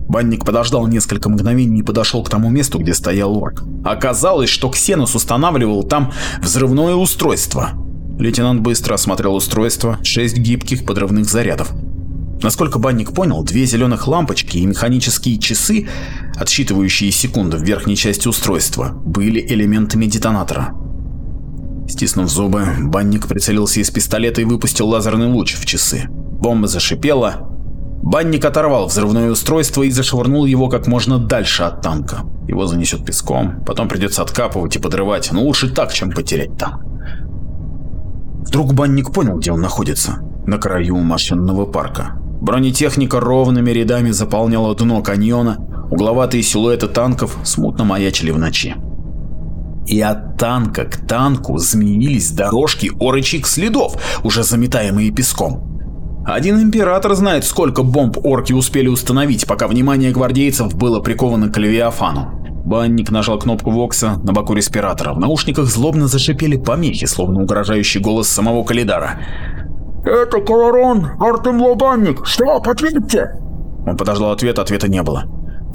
Банник подождал несколько мгновений и подошел к тому месту, где стоял орк. Оказалось, что Ксенос устанавливал там взрывное устройство. Лейтенант быстро осмотрел устройство, шесть гибких подрывных зарядов. Насколько банник понял, две зеленых лампочки и механические часы, отсчитывающие секунды в верхней части устройства, были элементами детонатора. Стиснув зубы, банник прицелился из пистолета и выпустил лазерный луч в часы. Бомба зашипела. Банник оторвал взрывное устройство и зашвырнул его как можно дальше от танка. Его занесет песком, потом придется откапывать и подрывать, но лучше так, чем потерять танк. Вдруг банник понял, где он находится. На краю машинного парка. Бронетехника ровными рядами заполняла дно каньона, угловатые силуэты танков смутно маячили в ночи. И от танка к танку змеились дорожки орочьих следов, уже заметаемые песком. Один император знает, сколько бомб орки успели установить, пока внимание гвардейцев было приковано к Левиафану. Банник нажал кнопку Вокса на боку респиратора. В наушниках злобно зашипели помехи, словно угрожающий голос самого Калидара. «Это Колорон, Артем Лобанник. Что, ответьте?» Он подождал ответа, ответа не было.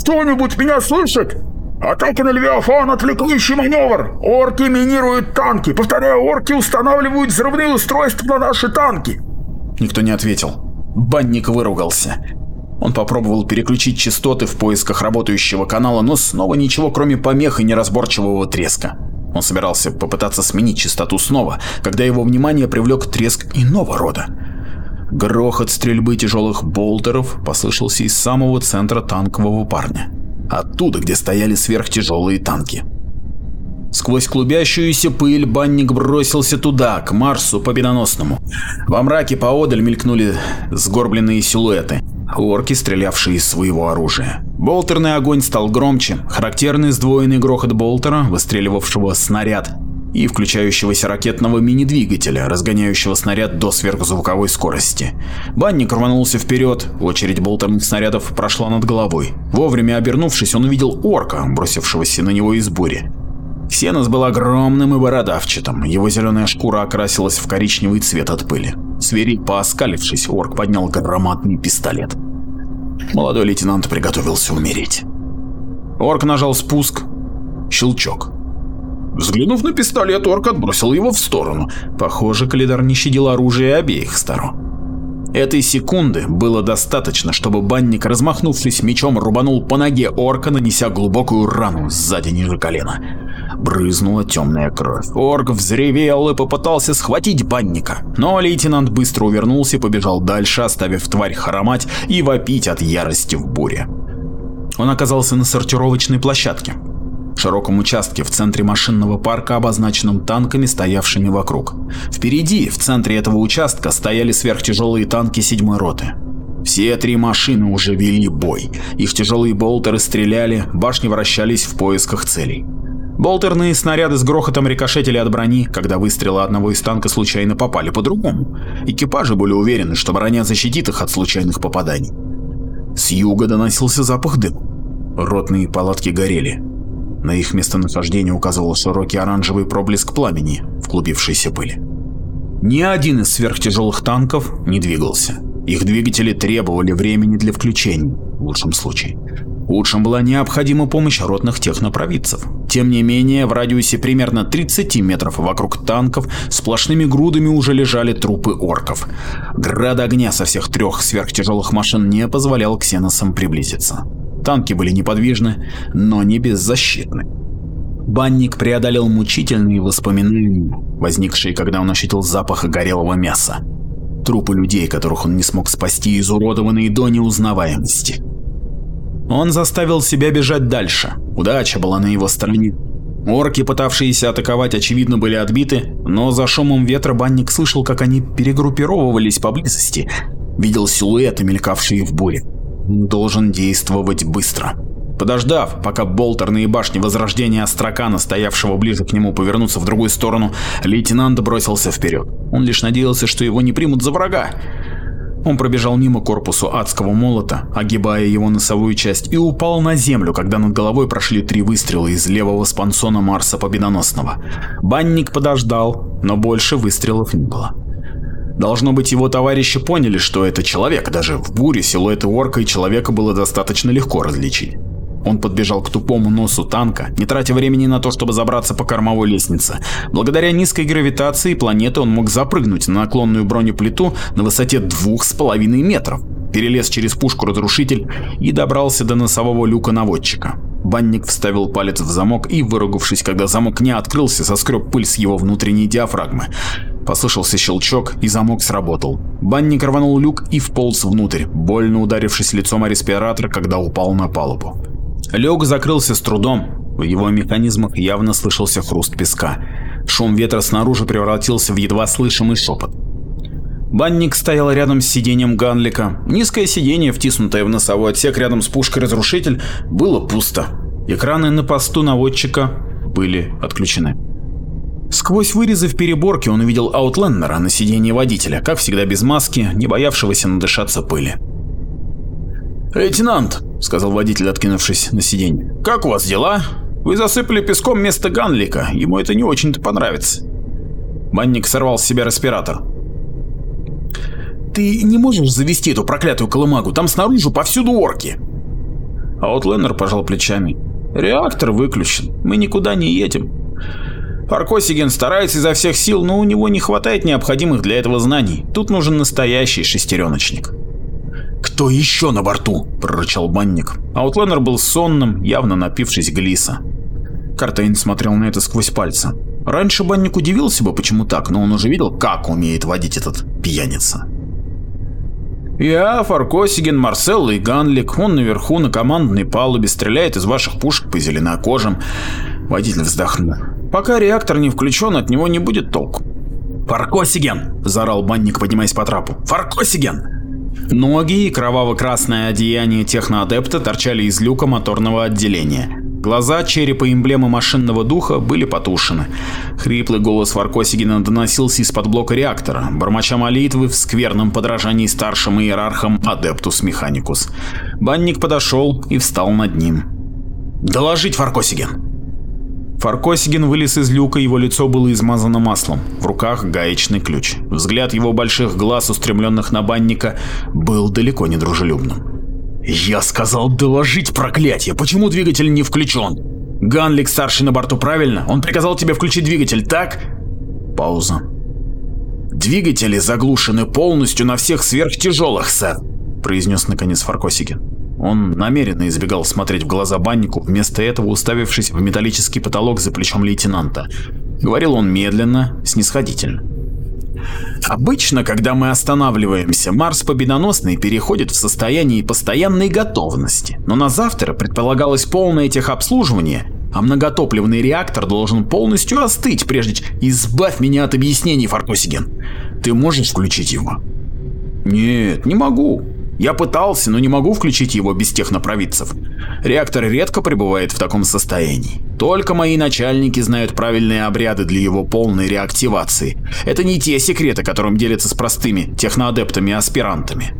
«Кто-нибудь меня слышит? Атака на Левиафан, отвлекающий маневр! Орки минируют танки! Повторяю, орки устанавливают взрывные устройства на наши танки!» Никто не ответил. Банник выругался. Он попробовал переключить частоты в поисках работающего канала, но снова ничего, кроме помех и неразборчивого треска. Он собирался попытаться сменить частоту снова, когда его внимание привлек треск иного рода. Грохот стрельбы тяжелых болтеров послышался из самого центра танкового парня. Оттуда, где стояли сверхтяжелые танки. Сквозь клубящуюся пыль банник бросился туда, к Марсу победоносному. Во мраке поодаль мелькнули сгорбленные силуэты, орки, стрелявшие из своего оружия. Болтерный огонь стал громче, характерный сдвоенный грохот болтера, выстреливавшего снаряд, и включающегося ракетного мини-двигателя, разгоняющего снаряд до сверхзвуковой скорости. Банник рванулся вперед, очередь болтерных снарядов прошла над головой. Вовремя обернувшись, он увидел орка, бросившегося на него из бури. Ксенос был огромным и бородавчатым, его зеленая шкура окрасилась в коричневый цвет от пыли. Свирепо пооскалившись, орк поднял громадный пистолет. Молодой лейтенант приготовился умереть. Орк нажал спуск. Щелчок. Взглянув на пистолет, орк отбросил его в сторону. Похоже, Калидар не щадил оружие обеих сторон. Этой секунды было достаточно, чтобы банник, размахнувшись мечом, рубанул по ноге орка, нанеся глубокую рану сзади ниже колена. Брызнула темная кровь. Орк взревел и попытался схватить банника, но лейтенант быстро увернулся и побежал дальше, оставив тварь хромать и вопить от ярости в буре. Он оказался на сортировочной площадке широком участке в центре машинного парка, обозначенном танками, стоявшими вокруг. Впереди, в центре этого участка, стояли сверхтяжелые танки седьмой роты. Все три машины уже вели бой. Их тяжелые болтеры стреляли, башни вращались в поисках целей. Болтерные снаряды с грохотом рикошетили от брони, когда выстрелы одного из танка случайно попали по-другому. Экипажи были уверены, что броня защитит их от случайных попаданий. С юга доносился запах дыма. Ротные палатки горели. На их местонахождение указывал широкий оранжевый проблеск пламени в клубившейся пыли. Ни один из сверхтяжелых танков не двигался. Их двигатели требовали времени для включения, в лучшем случае. Худшим была необходима помощь ротных технопровидцев. Тем не менее, в радиусе примерно 30 метров вокруг танков сплошными грудами уже лежали трупы орков. Град огня со всех трех сверхтяжелых машин не позволял ксеносам приблизиться. Танки были неподвижны, но не беззащитны. Банник преодолел мучительные воспоминания, возникшие, когда он ощутил запах горелого мяса. Трупы людей, которых он не смог спасти, изуродованные до неузнаваемости. Он заставил себя бежать дальше. Удача была на его стороне. Орки, пытавшиеся атаковать, очевидно были отбиты, но за шумом ветра банник слышал, как они перегруппировывались поблизости, видел силуэты, мелькавшие в буре должен действовать быстро. Подождав, пока болтерные башни Возрождения Астракана, стоявшего ближе к нему, повернутся в другую сторону, лейтенант бросился вперед. Он лишь надеялся, что его не примут за врага. Он пробежал мимо корпусу адского молота, огибая его носовую часть, и упал на землю, когда над головой прошли три выстрела из левого спансона Марса Победоносного. Банник подождал, но больше выстрелов не было. Должно быть, его товарищи поняли, что это человек, даже в буре силуэты орка и человека было достаточно легко различить. Он подбежал к тупому носу танка, не тратя времени на то, чтобы забраться по кормовой лестнице. Благодаря низкой гравитации планеты он мог запрыгнуть на наклонную бронеплиту на высоте двух с половиной метров, перелез через пушку-разрушитель и добрался до носового люка наводчика. Банник вставил палец в замок и, выругавшись, когда замок не открылся, соскреб пыль с его внутренней диафрагмы. Послышался щелчок, и замок сработал. Банник рванул люк и вполз внутрь, больно ударившись лицом о респиратор, когда упал на палубу. Люк закрылся с трудом, в его механизмах явно слышался хруст песка. Шум ветра снаружи превратился в едва слышимый шепот. Банник стоял рядом с сиденьем Ганлика. Низкое сиденье, втиснутое в носовой отсек рядом с пушкой-разрушитель, было пусто. Экраны на посту наводчика были отключены. Сквозь вырезы в переборке он увидел Аутлендера на сиденье водителя, как всегда без маски, не боявшегося надышаться пыли. «Лейтенант», — сказал водитель, откинувшись на сиденье, — «как у вас дела? Вы засыпали песком место Ганлика, ему это не очень-то понравится». Банник сорвал с себя респиратор. «Ты не можешь завести эту проклятую колымагу, там снаружи повсюду орки!» Аутлендер пожал плечами. «Реактор выключен, мы никуда не едем. Аркосиген старается изо всех сил, но у него не хватает необходимых для этого знаний. Тут нужен настоящий шестереночник. «Кто еще на борту?» – прорычал банник. Аутлендер был сонным, явно напившись глиса. Картейн смотрел на это сквозь пальцы. Раньше банник удивился бы, почему так, но он уже видел, как умеет водить этот пьяница. «Я, Фаркосиген, Марсел и Ганлик. Он наверху на командной палубе стреляет из ваших пушек по зеленокожим». Водитель вздохнул. Пока реактор не включен, от него не будет толку. «Фаркосиген!» – заорал банник, поднимаясь по трапу. «Фаркосиген!» Ноги и кроваво-красное одеяние техноадепта торчали из люка моторного отделения. Глаза черепа эмблемы машинного духа были потушены. Хриплый голос Варкосигина доносился из-под блока реактора, бормоча молитвы в скверном подражании старшим иерархам Адептус Механикус. Банник подошел и встал над ним. «Доложить, Фаркосиген!» Фаркосиген вылез из люка, его лицо было измазано маслом, в руках гаечный ключ. Взгляд его больших глаз, устремленных на банника, был далеко не дружелюбным. «Я сказал доложить проклятие! Почему двигатель не включен?» «Ганлик старший на борту, правильно? Он приказал тебе включить двигатель, так?» Пауза. «Двигатели заглушены полностью на всех сверхтяжелых, сэр», — произнес наконец Фаркосигин. Он намеренно избегал смотреть в глаза баннику, вместо этого уставившись в металлический потолок за плечом лейтенанта. Говорил он медленно, снисходительно. Обычно, когда мы останавливаемся, Марс Победоносный переходит в состояние постоянной готовности, но на завтра предполагалось полное техобслуживание, а многотопливный реактор должен полностью остыть, прежде чем избавь меня от объяснений, Фаркосиген. Ты можешь включить его? Нет, не могу. Я пытался, но не могу включить его без технопровидцев. Реактор редко пребывает в таком состоянии. Только мои начальники знают правильные обряды для его полной реактивации. Это не те секреты, которым делятся с простыми техноадептами и аспирантами.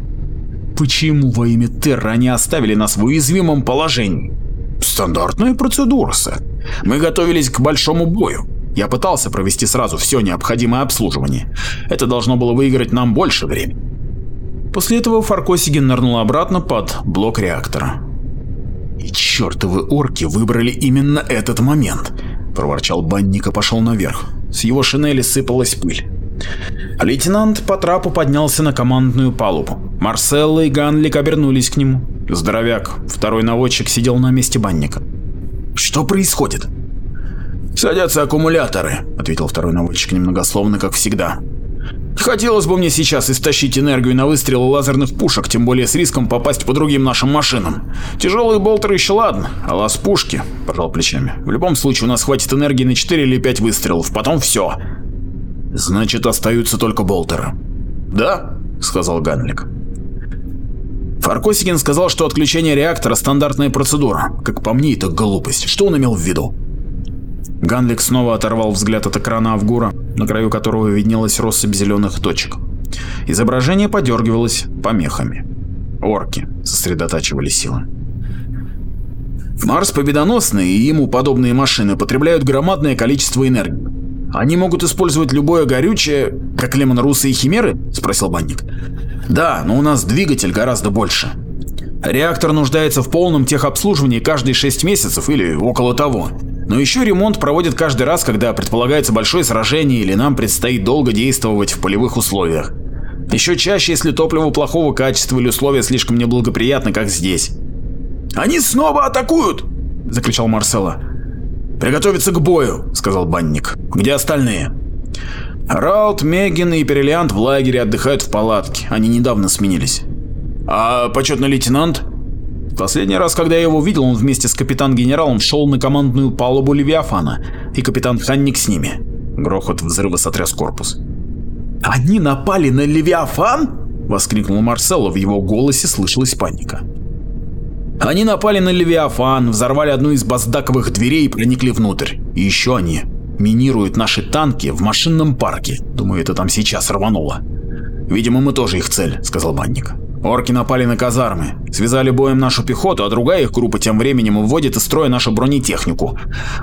Почему во имя Терра они оставили нас в уязвимом положении? Стандартная процедура, сэр. Мы готовились к большому бою. Я пытался провести сразу все необходимое обслуживание. Это должно было выиграть нам больше времени. После этого Фаркосиген нырнул обратно под блок реактора. «И чертовы орки выбрали именно этот момент», – проворчал банник и пошел наверх. С его шинели сыпалась пыль. лейтенант по трапу поднялся на командную палубу. Марселла и Ганлик обернулись к нему. Здоровяк, второй наводчик, сидел на месте банника. «Что происходит?» «Садятся аккумуляторы», — ответил второй наводчик немногословно, как всегда. Хотелось бы мне сейчас истощить энергию на выстрелы лазерных пушек, тем более с риском попасть по другим нашим машинам. Тяжелые болтеры еще ладно, а лаз пушки, пожал плечами. В любом случае у нас хватит энергии на 4 или 5 выстрелов, потом все. Значит, остаются только болтеры. Да, сказал Ганлик. Фаркосикин сказал, что отключение реактора – стандартная процедура. Как по мне, это глупость. Что он имел в виду? Ганлик снова оторвал взгляд от экрана Авгура, на краю которого виднелась россыпь зеленых точек. Изображение подергивалось помехами. Орки сосредотачивали силы. Марс победоносный и ему подобные машины потребляют громадное количество энергии. Они могут использовать любое горючее, как лемонрусы и химеры? Спросил банник. Да, но у нас двигатель гораздо больше. Реактор нуждается в полном техобслуживании каждые 6 месяцев или около того. Но еще ремонт проводят каждый раз, когда предполагается большое сражение или нам предстоит долго действовать в полевых условиях. Еще чаще, если топливо плохого качества или условия слишком неблагоприятны, как здесь. «Они снова атакуют!» – закричал Марсело. «Приготовиться к бою», – сказал банник. «Где остальные?» Раут, Мегин и Перелиант в лагере отдыхают в палатке, они недавно сменились. «А почетный лейтенант?» Последний раз, когда я его видел, он вместе с капитан-генералом шел на командную палубу Левиафана, и капитан Ханник с ними. Грохот взрыва сотряс корпус. «Они напали на Левиафан?» — воскликнул Марсело, в его голосе слышалась паника. «Они напали на Левиафан, взорвали одну из баздаковых дверей и проникли внутрь. И еще они минируют наши танки в машинном парке. Думаю, это там сейчас рвануло. Видимо, мы тоже их цель», — сказал банник. Орки напали на казармы, связали боем нашу пехоту, а другая их группа тем временем выводит из строя нашу бронетехнику.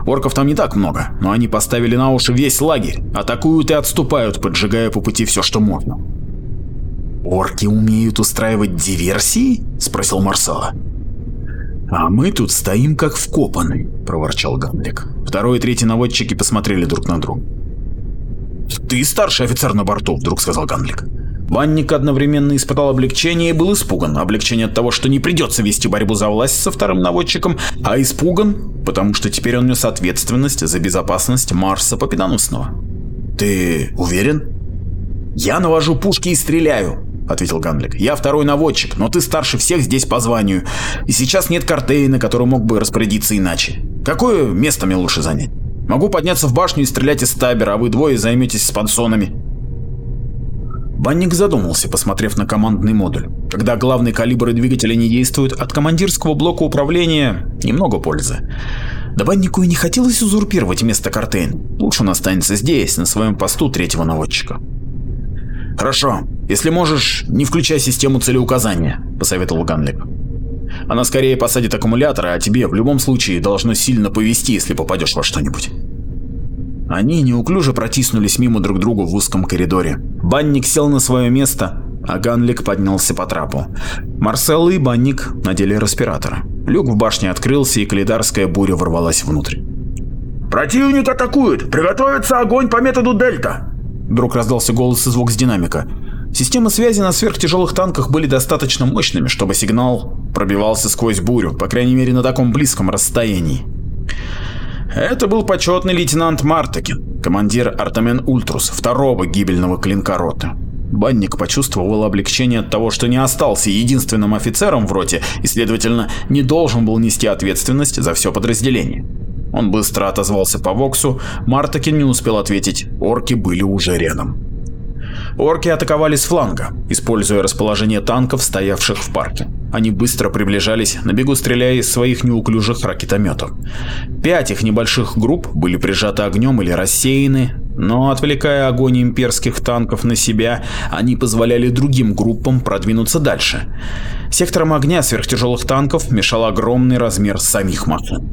Орков там не так много, но они поставили на уши весь лагерь, атакуют и отступают, поджигая по пути все, что можно. «Орки умеют устраивать диверсии?» – спросил Марсала. «А мы тут стоим как вкопаны», – проворчал Ганлик. Второй и третий наводчики посмотрели друг на друга. «Ты старший офицер на борту», – вдруг сказал Ганлик. Банник одновременно испытал облегчение и был испуган. Облегчение от того, что не придется вести борьбу за власть со вторым наводчиком, а испуган, потому что теперь он нес ответственность за безопасность Марса Победоносного. «Ты уверен?» «Я навожу пушки и стреляю», — ответил Ганлик. «Я второй наводчик, но ты старше всех здесь по званию, и сейчас нет Картейна, который мог бы распорядиться иначе. Какое место мне лучше занять?» Могу подняться в башню и стрелять из табера, а вы двое займетесь с пансонами. Банник задумался, посмотрев на командный модуль. Когда главный калибр и не действуют, от командирского блока управления немного пользы. Да Баннику и не хотелось узурпировать место Картейн. Лучше он останется здесь, на своем посту третьего наводчика. «Хорошо. Если можешь, не включай систему целеуказания», — посоветовал Ганлик. «Она скорее посадит аккумуляторы, а тебе в любом случае должно сильно повезти, если попадешь во что-нибудь». Они неуклюже протиснулись мимо друг друга в узком коридоре. Банник сел на свое место, а Ганлик поднялся по трапу. Марселла и Банник надели респираторы. Люк в башне открылся, и калидарская буря ворвалась внутрь. «Противник атакует! Приготовиться огонь по методу Дельта!» Вдруг раздался голос и звук с динамика. Системы связи на сверхтяжелых танках были достаточно мощными, чтобы сигнал пробивался сквозь бурю, по крайней мере на таком близком расстоянии. Это был почетный лейтенант Мартакин, командир Артамен Ультрус, второго гибельного клинка роты. Банник почувствовал облегчение от того, что не остался единственным офицером в роте и, следовательно, не должен был нести ответственность за все подразделение. Он быстро отозвался по Воксу, Мартакин не успел ответить, орки были уже рядом. Орки атаковали с фланга, используя расположение танков, стоявших в парке. Они быстро приближались, на бегу стреляя из своих неуклюжих ракетометов. Пять их небольших групп были прижаты огнем или рассеяны, но отвлекая огонь имперских танков на себя, они позволяли другим группам продвинуться дальше. Сектором огня сверхтяжелых танков мешал огромный размер самих машин.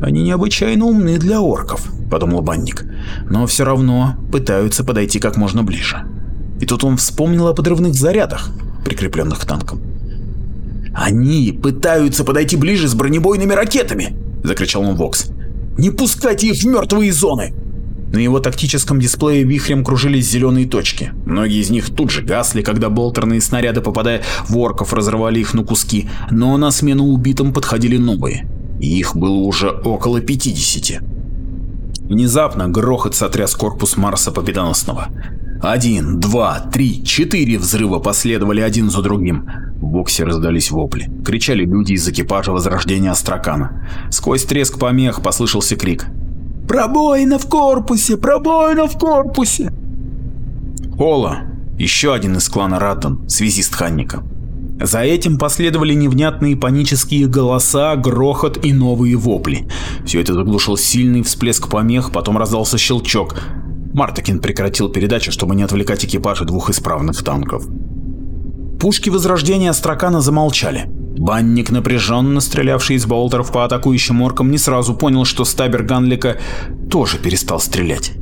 «Они необычайно умны для орков», — подумал банник, «но все равно пытаются подойти как можно ближе». И тут он вспомнил о подрывных зарядах, прикрепленных к танкам. «Они пытаются подойти ближе с бронебойными ракетами!» — закричал он Вокс. «Не пускайте их в мертвые зоны!» На его тактическом дисплее вихрем кружились зеленые точки. Многие из них тут же гасли, когда болтерные снаряды, попадая в орков, разрывали их на куски, но на смену убитым подходили новые. И их было уже около 50. Внезапно грохот сотряс корпус Марса Победоносного. Один, два, три, четыре взрыва последовали один за другим. В боксе раздались вопли. Кричали люди из экипажа Возрождения Астракана. Сквозь треск помех послышался крик. «Пробоина в корпусе! Пробоина в корпусе!» Ола, еще один из клана Раддон, связист Ханника. За этим последовали невнятные панические голоса, грохот и новые вопли. Все это заглушил сильный всплеск помех, потом раздался щелчок. Мартакин прекратил передачу, чтобы не отвлекать экипажи двух исправных танков. Пушки Возрождения Астракана замолчали. Банник, напряженно стрелявший из болтеров по атакующим оркам, не сразу понял, что стабер Ганлика тоже перестал стрелять.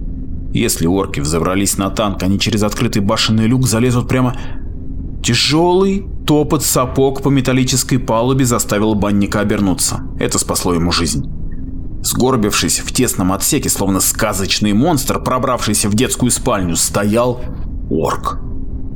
Если орки взобрались на танк, они через открытый башенный люк залезут прямо... Тяжелый топот сапог по металлической палубе заставил банника обернуться. Это спасло ему жизнь. Сгорбившись в тесном отсеке, словно сказочный монстр, пробравшийся в детскую спальню, стоял орк.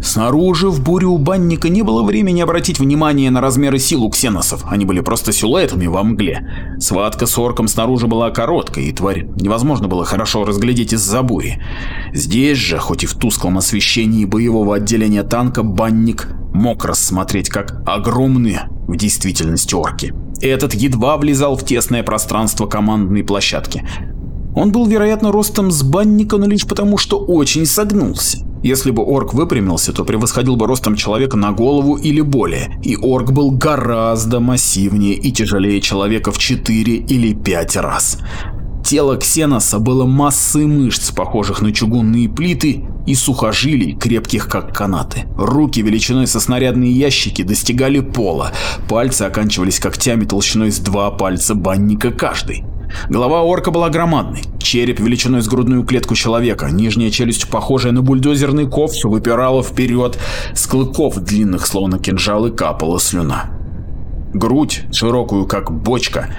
Снаружи, в буре у банника, не было времени обратить внимание на размеры сил у ксеносов, они были просто силуэтами во мгле. Схватка с орком снаружи была короткой, и тварь невозможно было хорошо разглядеть из-за бури. Здесь же, хоть и в тусклом освещении боевого отделения танка, банник мог рассмотреть как огромные в действительности орки. Этот едва влезал в тесное пространство командной площадки. Он был, вероятно, ростом с банника, но лишь потому, что очень согнулся. Если бы орк выпрямился, то превосходил бы ростом человека на голову или более, и орк был гораздо массивнее и тяжелее человека в 4 или 5 раз. Тело Ксеноса было массой мышц, похожих на чугунные плиты, и сухожилий, крепких как канаты. Руки величиной со снарядные ящики достигали пола, пальцы оканчивались когтями толщиной с два пальца банника каждый. Голова орка была громадной, череп величиной с грудную клетку человека, нижняя челюсть, похожая на бульдозерный ковш, выпирала вперед, с клыков длинных, словно кинжалы, капала слюна. Грудь, широкую как бочка,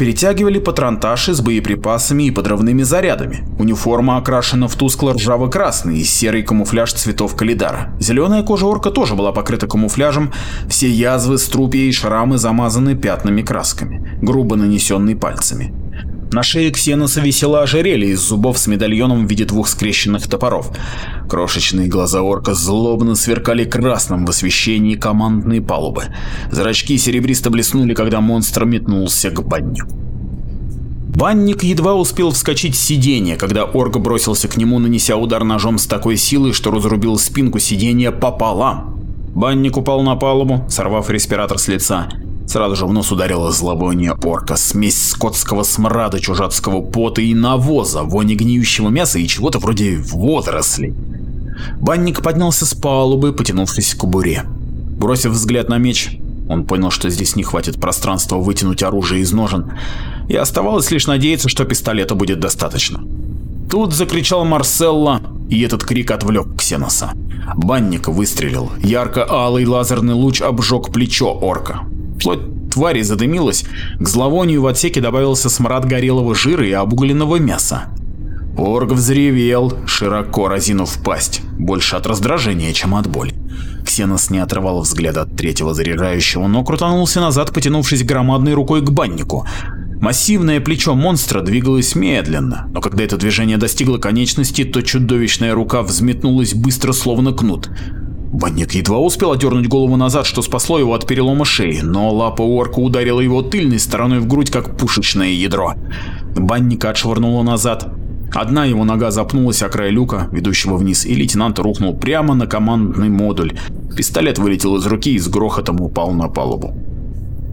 перетягивали патронташи с боеприпасами и подрывными зарядами. Униформа окрашена в тускло-ржаво-красный и серый камуфляж цветов калидара. Зеленая кожа орка тоже была покрыта камуфляжем, все язвы, струпья и шрамы замазаны пятнами красками, грубо нанесенные пальцами. На шее Ксеноса висело ожерелье из зубов с медальоном в виде двух скрещенных топоров. Крошечные глаза орка злобно сверкали красным в освещении командной палубы. Зрачки серебристо блеснули, когда монстр метнулся к баню. Банник едва успел вскочить с сиденья, когда орк бросился к нему, нанеся удар ножом с такой силой, что разрубил спинку сиденья пополам. Банник упал на палубу, сорвав респиратор с лица. Сразу же в нос ударило зловоние орка, смесь скотского смрада, чужацкого пота и навоза, вони гниющего мяса и чего-то вроде водорослей. Банник поднялся с палубы, потянувшись к кобуре. Бросив взгляд на меч, он понял, что здесь не хватит пространства вытянуть оружие из ножен, и оставалось лишь надеяться, что пистолета будет достаточно. Тут закричал Марселла, и этот крик отвлек Ксеноса. Банник выстрелил. Ярко-алый лазерный луч обжег плечо орка. Плоть твари задымилась, к зловонию в отсеке добавился смрад горелого жира и обугленного мяса. Орг взревел, широко разинув пасть, больше от раздражения, чем от боли. Ксенос не отрывал взгляда от третьего заряжающего, но крутанулся назад, потянувшись громадной рукой к баннику. Массивное плечо монстра двигалось медленно, но когда это движение достигло конечности, то чудовищная рука взметнулась быстро, словно кнут. Банник едва успел отдернуть голову назад, что спасло его от перелома шеи, но лапа орка ударила его тыльной стороной в грудь, как пушечное ядро. Банника отшвырнуло назад, Одна его нога запнулась о край люка, ведущего вниз, и лейтенант рухнул прямо на командный модуль. Пистолет вылетел из руки и с грохотом упал на палубу.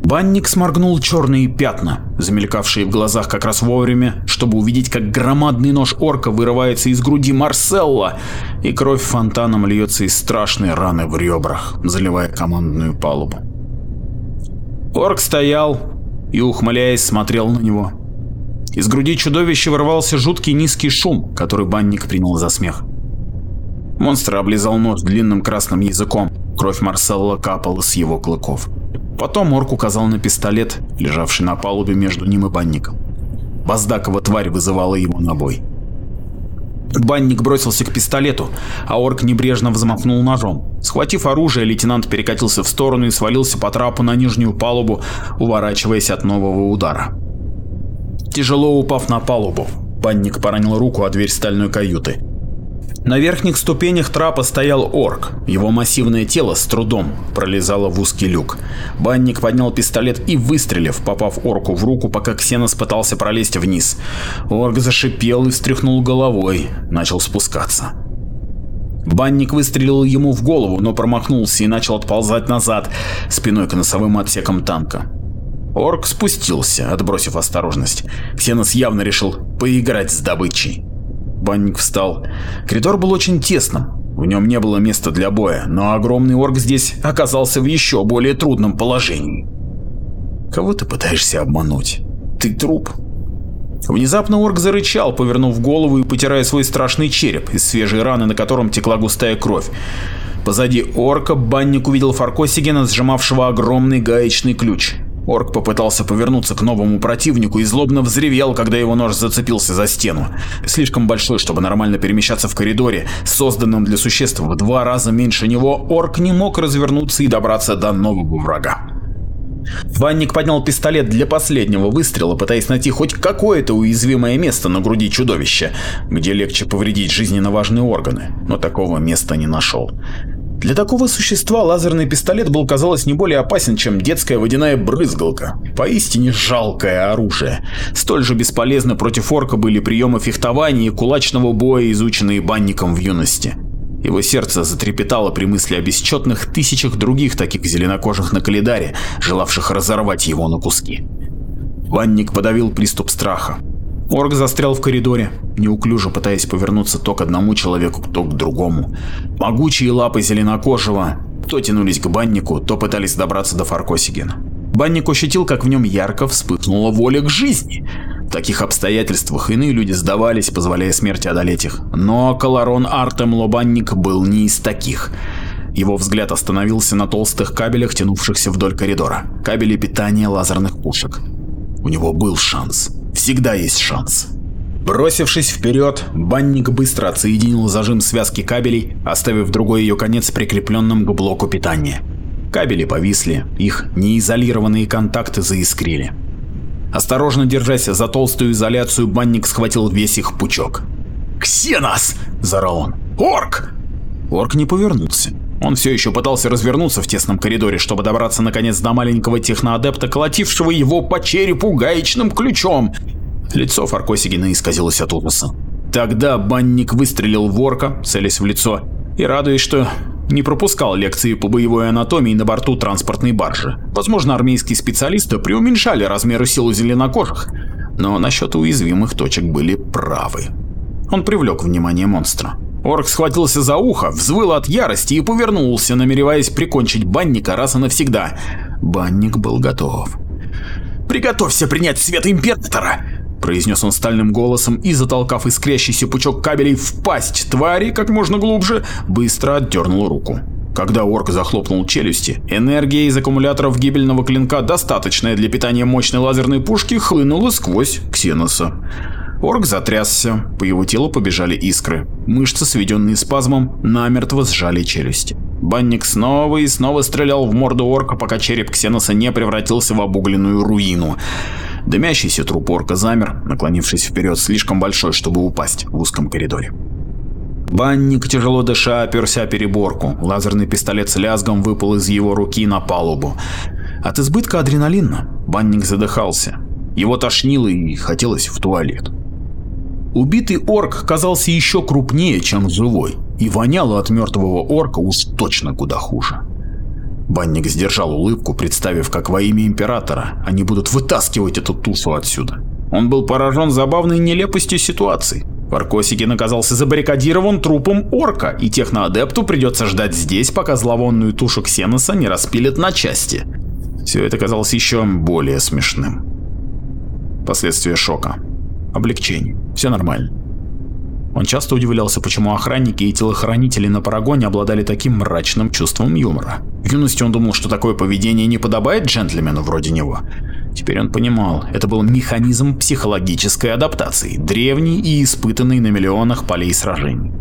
Банник сморгнул черные пятна, замелькавшие в глазах как раз вовремя, чтобы увидеть, как громадный нож орка вырывается из груди Марселла, и кровь фонтаном льется из страшной раны в ребрах, заливая командную палубу. Орк стоял и, ухмыляясь, смотрел на него. Из груди чудовища вырвался жуткий низкий шум, который банник принял за смех. Монстр облизал нос длинным красным языком, кровь Марселла капала с его клыков. Потом орк указал на пистолет, лежавший на палубе между ним и банником. Баздакова тварь вызывала его на бой. Банник бросился к пистолету, а орк небрежно взмахнул ножом. Схватив оружие, лейтенант перекатился в сторону и свалился по трапу на нижнюю палубу, уворачиваясь от нового удара. Тяжело упав на палубу, банник поранил руку о дверь стальной каюты. На верхних ступенях трапа стоял орк. Его массивное тело с трудом пролезало в узкий люк. Банник поднял пистолет и, выстрелив, попав орку в руку, пока Ксенос пытался пролезть вниз. Орк зашипел и встряхнул головой, начал спускаться. Банник выстрелил ему в голову, но промахнулся и начал отползать назад, спиной к носовым отсекам танка. Орк спустился, отбросив осторожность. Ксенос явно решил поиграть с добычей. Банник встал. Коридор был очень тесным. В нем не было места для боя, но огромный орк здесь оказался в еще более трудном положении. Кого ты пытаешься обмануть? Ты труп. Внезапно орк зарычал, повернув голову и потирая свой страшный череп, из свежей раны, на котором текла густая кровь. Позади орка банник увидел Фаркосигена, сжимавшего огромный гаечный ключ. Орк попытался повернуться к новому противнику и злобно взревел, когда его нож зацепился за стену. Слишком большой, чтобы нормально перемещаться в коридоре, созданном для существ в два раза меньше него, орк не мог развернуться и добраться до нового врага. Ванник поднял пистолет для последнего выстрела, пытаясь найти хоть какое-то уязвимое место на груди чудовища, где легче повредить жизненно важные органы, но такого места не нашел. Для такого существа лазерный пистолет был, казалось, не более опасен, чем детская водяная брызгалка. Поистине жалкое оружие. Столь же бесполезны против орка были приемы фехтования и кулачного боя, изученные банником в юности. Его сердце затрепетало при мысли о бесчетных тысячах других таких зеленокожих на Калидаре, желавших разорвать его на куски. Банник подавил приступ страха. Орг застрял в коридоре, неуклюже пытаясь повернуться то к одному человеку, то к другому. Могучие лапы зеленокожего то тянулись к баннику, то пытались добраться до Фаркосигена. Банник ощутил, как в нем ярко вспыхнула воля к жизни. В таких обстоятельствах иные люди сдавались, позволяя смерти одолеть их. Но Колорон Артем Лобанник был не из таких. Его взгляд остановился на толстых кабелях, тянувшихся вдоль коридора. Кабели питания лазерных пушек. У него был шанс. Всегда есть шанс. Бросившись вперед, банник быстро отсоединил зажим связки кабелей, оставив другой ее конец прикрепленным к блоку питания. Кабели повисли, их неизолированные контакты заискрили. Осторожно держась за толстую изоляцию, банник схватил весь их пучок. «Ксенос!» – заорал он. «Орк!» Орк не повернулся. Он все еще пытался развернуться в тесном коридоре, чтобы добраться наконец до маленького техноадепта, колотившего его по черепу гаечным ключом. Лицо Фаркосигина исказилось от ужаса. Тогда банник выстрелил в орка, целясь в лицо, и радуясь, что не пропускал лекции по боевой анатомии на борту транспортной баржи. Возможно, армейские специалисты преуменьшали размеры сил у зеленокожих, но насчет уязвимых точек были правы. Он привлек внимание монстра. Орк схватился за ухо, взвыл от ярости и повернулся, намереваясь прикончить банника раз и навсегда. Банник был готов. «Приготовься принять свет Императора!» произнес он стальным голосом и, затолкав искрящийся пучок кабелей в пасть твари как можно глубже, быстро отдернул руку. Когда орк захлопнул челюсти, энергия из аккумуляторов гибельного клинка, достаточная для питания мощной лазерной пушки, хлынула сквозь Ксеноса. Орк затрясся, по его телу побежали искры. Мышцы, сведенные спазмом, намертво сжали челюсти. Банник снова и снова стрелял в морду орка, пока череп Ксеноса не превратился в обугленную руину. Дымящийся труп орка замер, наклонившись вперед, слишком большой, чтобы упасть в узком коридоре. Банник, тяжело дыша, оперся переборку. Лазерный пистолет с лязгом выпал из его руки на палубу. От избытка адреналина банник задыхался. Его тошнило и хотелось в туалет. Убитый орк казался еще крупнее, чем живой, и воняло от мертвого орка уж точно куда хуже. Банник сдержал улыбку, представив, как во имя Императора они будут вытаскивать эту тушу отсюда. Он был поражен забавной нелепостью ситуации. Варкосикин оказался забаррикадирован трупом орка, и техноадепту придется ждать здесь, пока зловонную тушу Ксеноса не распилят на части. Все это казалось еще более смешным. Последствия шока. Облегчение. Все нормально. Он часто удивлялся, почему охранники и телохранители на парагоне обладали таким мрачным чувством юмора. В юности он думал, что такое поведение не подобает джентльмену вроде него. Теперь он понимал, это был механизм психологической адаптации, древний и испытанный на миллионах полей сражений.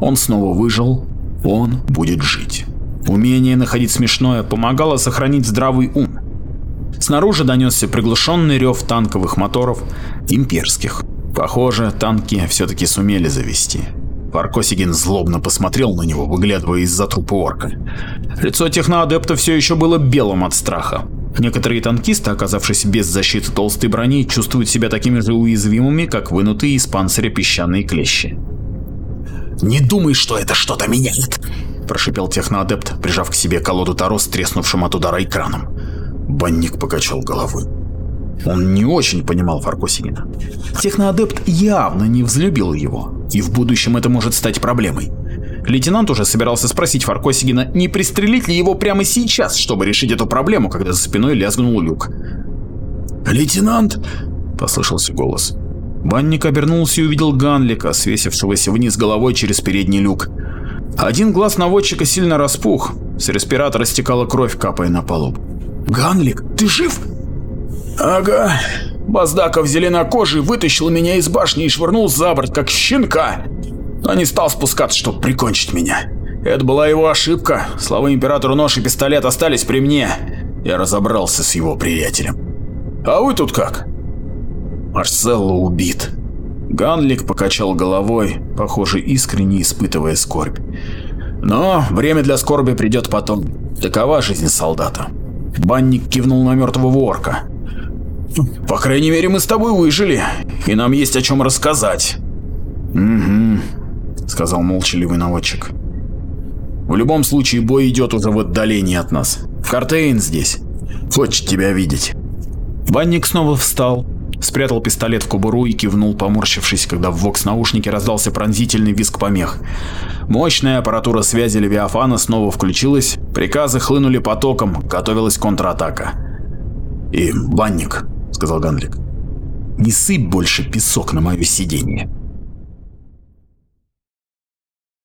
Он снова выжил, он будет жить. Умение находить смешное помогало сохранить здравый ум. Снаружи донесся приглушенный рев танковых моторов, имперских. Похоже, танки все-таки сумели завести. Фаркосигин злобно посмотрел на него, выглядывая из-за трупа орка. Лицо техноадепта все еще было белым от страха. Некоторые танкисты, оказавшись без защиты толстой брони, чувствуют себя такими же уязвимыми, как вынутые из панциря песчаные клещи. «Не думай, что это что-то меняет!» – прошипел техноадепт, прижав к себе колоду Таро с треснувшим от удара экраном. Банник покачал головой. Он не очень понимал Фаркосигина. Техноадепт явно не взлюбил его, и в будущем это может стать проблемой. Лейтенант уже собирался спросить Фаркосигина, не пристрелить ли его прямо сейчас, чтобы решить эту проблему, когда за спиной лязгнул люк. «Лейтенант!» – послышался голос. Банник обернулся и увидел Ганлика, свесившегося вниз головой через передний люк. Один глаз наводчика сильно распух, с респиратора стекала кровь, капая на палубу. «Ганлик, ты жив?» Ага. Баздаков зеленокожий вытащил меня из башни и швырнул за борт, как щенка. Но не стал спускаться, чтобы прикончить меня. Это была его ошибка. Слава императору нож и пистолет остались при мне. Я разобрался с его приятелем. А вы тут как? Марселло убит. Ганлик покачал головой, похоже, искренне испытывая скорбь. Но время для скорби придет потом. Такова жизнь солдата. Банник кивнул на мертвого орка. По крайней мере, мы с тобой выжили, и нам есть о чем рассказать. Угу, сказал молчаливый наводчик. В любом случае, бой идет уже в отдалении от нас. Картейн здесь. Хочет тебя видеть. Банник снова встал, спрятал пистолет в кобуру и кивнул, поморщившись, когда в вокс-наушнике раздался пронзительный визг помех. Мощная аппаратура связи Левиафана снова включилась, приказы хлынули потоком, готовилась контратака. И банник сказал Ганлик. Не сыпь больше песок на мое сиденье.